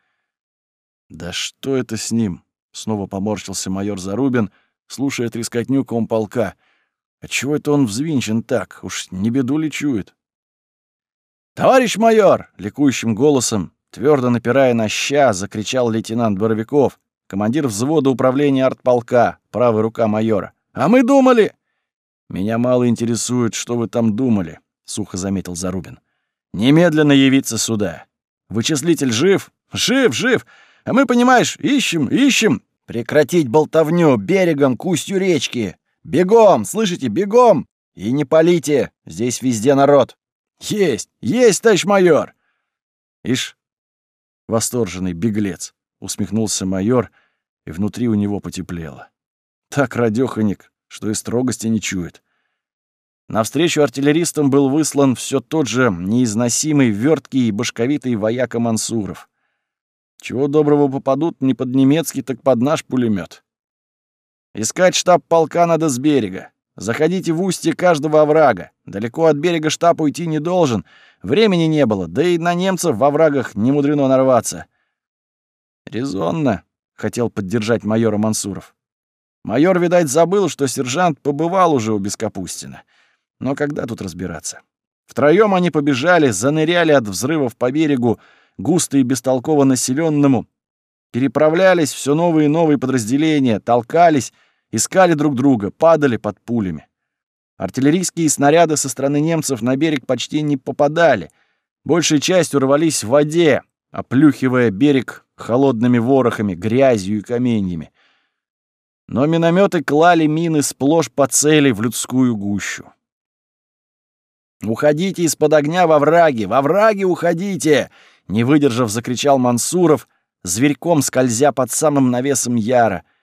«Да что это с ним?» — снова поморщился майор Зарубин, слушая трескотню комполка. «Отчего это он взвинчен так? Уж не беду ли чует?» «Товарищ майор!» — ликующим голосом, твердо напирая на ща, закричал лейтенант Боровиков, командир взвода управления артполка, правая рука майора. «А мы думали...» «Меня мало интересует, что вы там думали», — сухо заметил Зарубин. «Немедленно явиться сюда. Вычислитель жив? Жив, жив! А мы, понимаешь, ищем, ищем. Прекратить болтовню берегом к устью речки. Бегом, слышите, бегом! И не полите, здесь везде народ. «Есть! Есть, товарищ майор!» «Ишь, восторженный беглец!» — усмехнулся майор, и внутри у него потеплело. Так радёханик, что и строгости не чует. Навстречу артиллеристам был выслан все тот же неизносимый, верткий и башковитый вояка Мансуров. Чего доброго попадут не под немецкий, так под наш пулемет. Искать штаб полка надо с берега. Заходите в устье каждого оврага. Далеко от берега штаб уйти не должен. Времени не было, да и на немцев во врагах не мудрено нарваться. Резонно, — хотел поддержать майора Мансуров. Майор, видать, забыл, что сержант побывал уже у Бескапустина. Но когда тут разбираться? Втроем они побежали, заныряли от взрывов по берегу, густо и бестолково населенному, переправлялись все новые и новые подразделения, толкались, искали друг друга, падали под пулями. Артиллерийские снаряды со стороны немцев на берег почти не попадали. Большей частью рвались в воде, оплюхивая берег холодными ворохами, грязью и каменьями. Но минометы клали мины сплошь по цели в людскую гущу. «Уходите из-под огня во враги! Во враги уходите!» Не выдержав, закричал Мансуров, зверьком скользя под самым навесом Яра —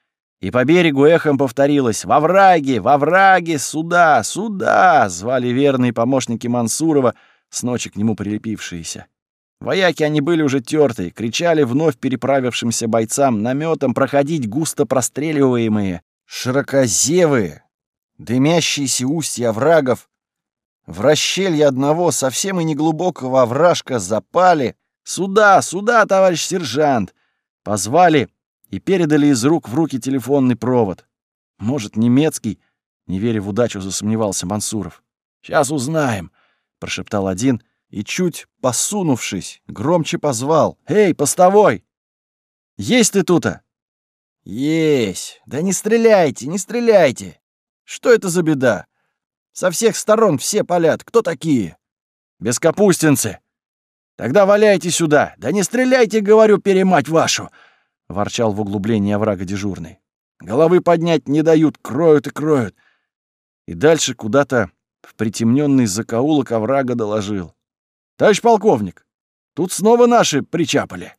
и по берегу эхом повторилось «Во враге! Во враге! Сюда! Сюда!» Звали верные помощники Мансурова, с ночи к нему прилепившиеся. Вояки они были уже тёртые, кричали вновь переправившимся бойцам наметом проходить густо простреливаемые, широкозевые, дымящиеся устья оврагов. В расщелье одного совсем и неглубокого овражка запали. «Сюда! Сюда, товарищ сержант!» Позвали и передали из рук в руки телефонный провод. Может, немецкий? Не веря в удачу, засомневался Мансуров. «Сейчас узнаем», — прошептал один и, чуть посунувшись, громче позвал. «Эй, постовой! Есть ты тут-то?» «Есть! Да не стреляйте, не стреляйте! Что это за беда? Со всех сторон все палят. Кто такие?» «Бескапустинцы! Тогда валяйте сюда! Да не стреляйте, говорю, перемать вашу!» — ворчал в углублении оврага дежурный. «Головы поднять не дают, кроют и кроют». И дальше куда-то в притемненный закоулок оврага доложил. «Товарищ полковник, тут снова наши причапали».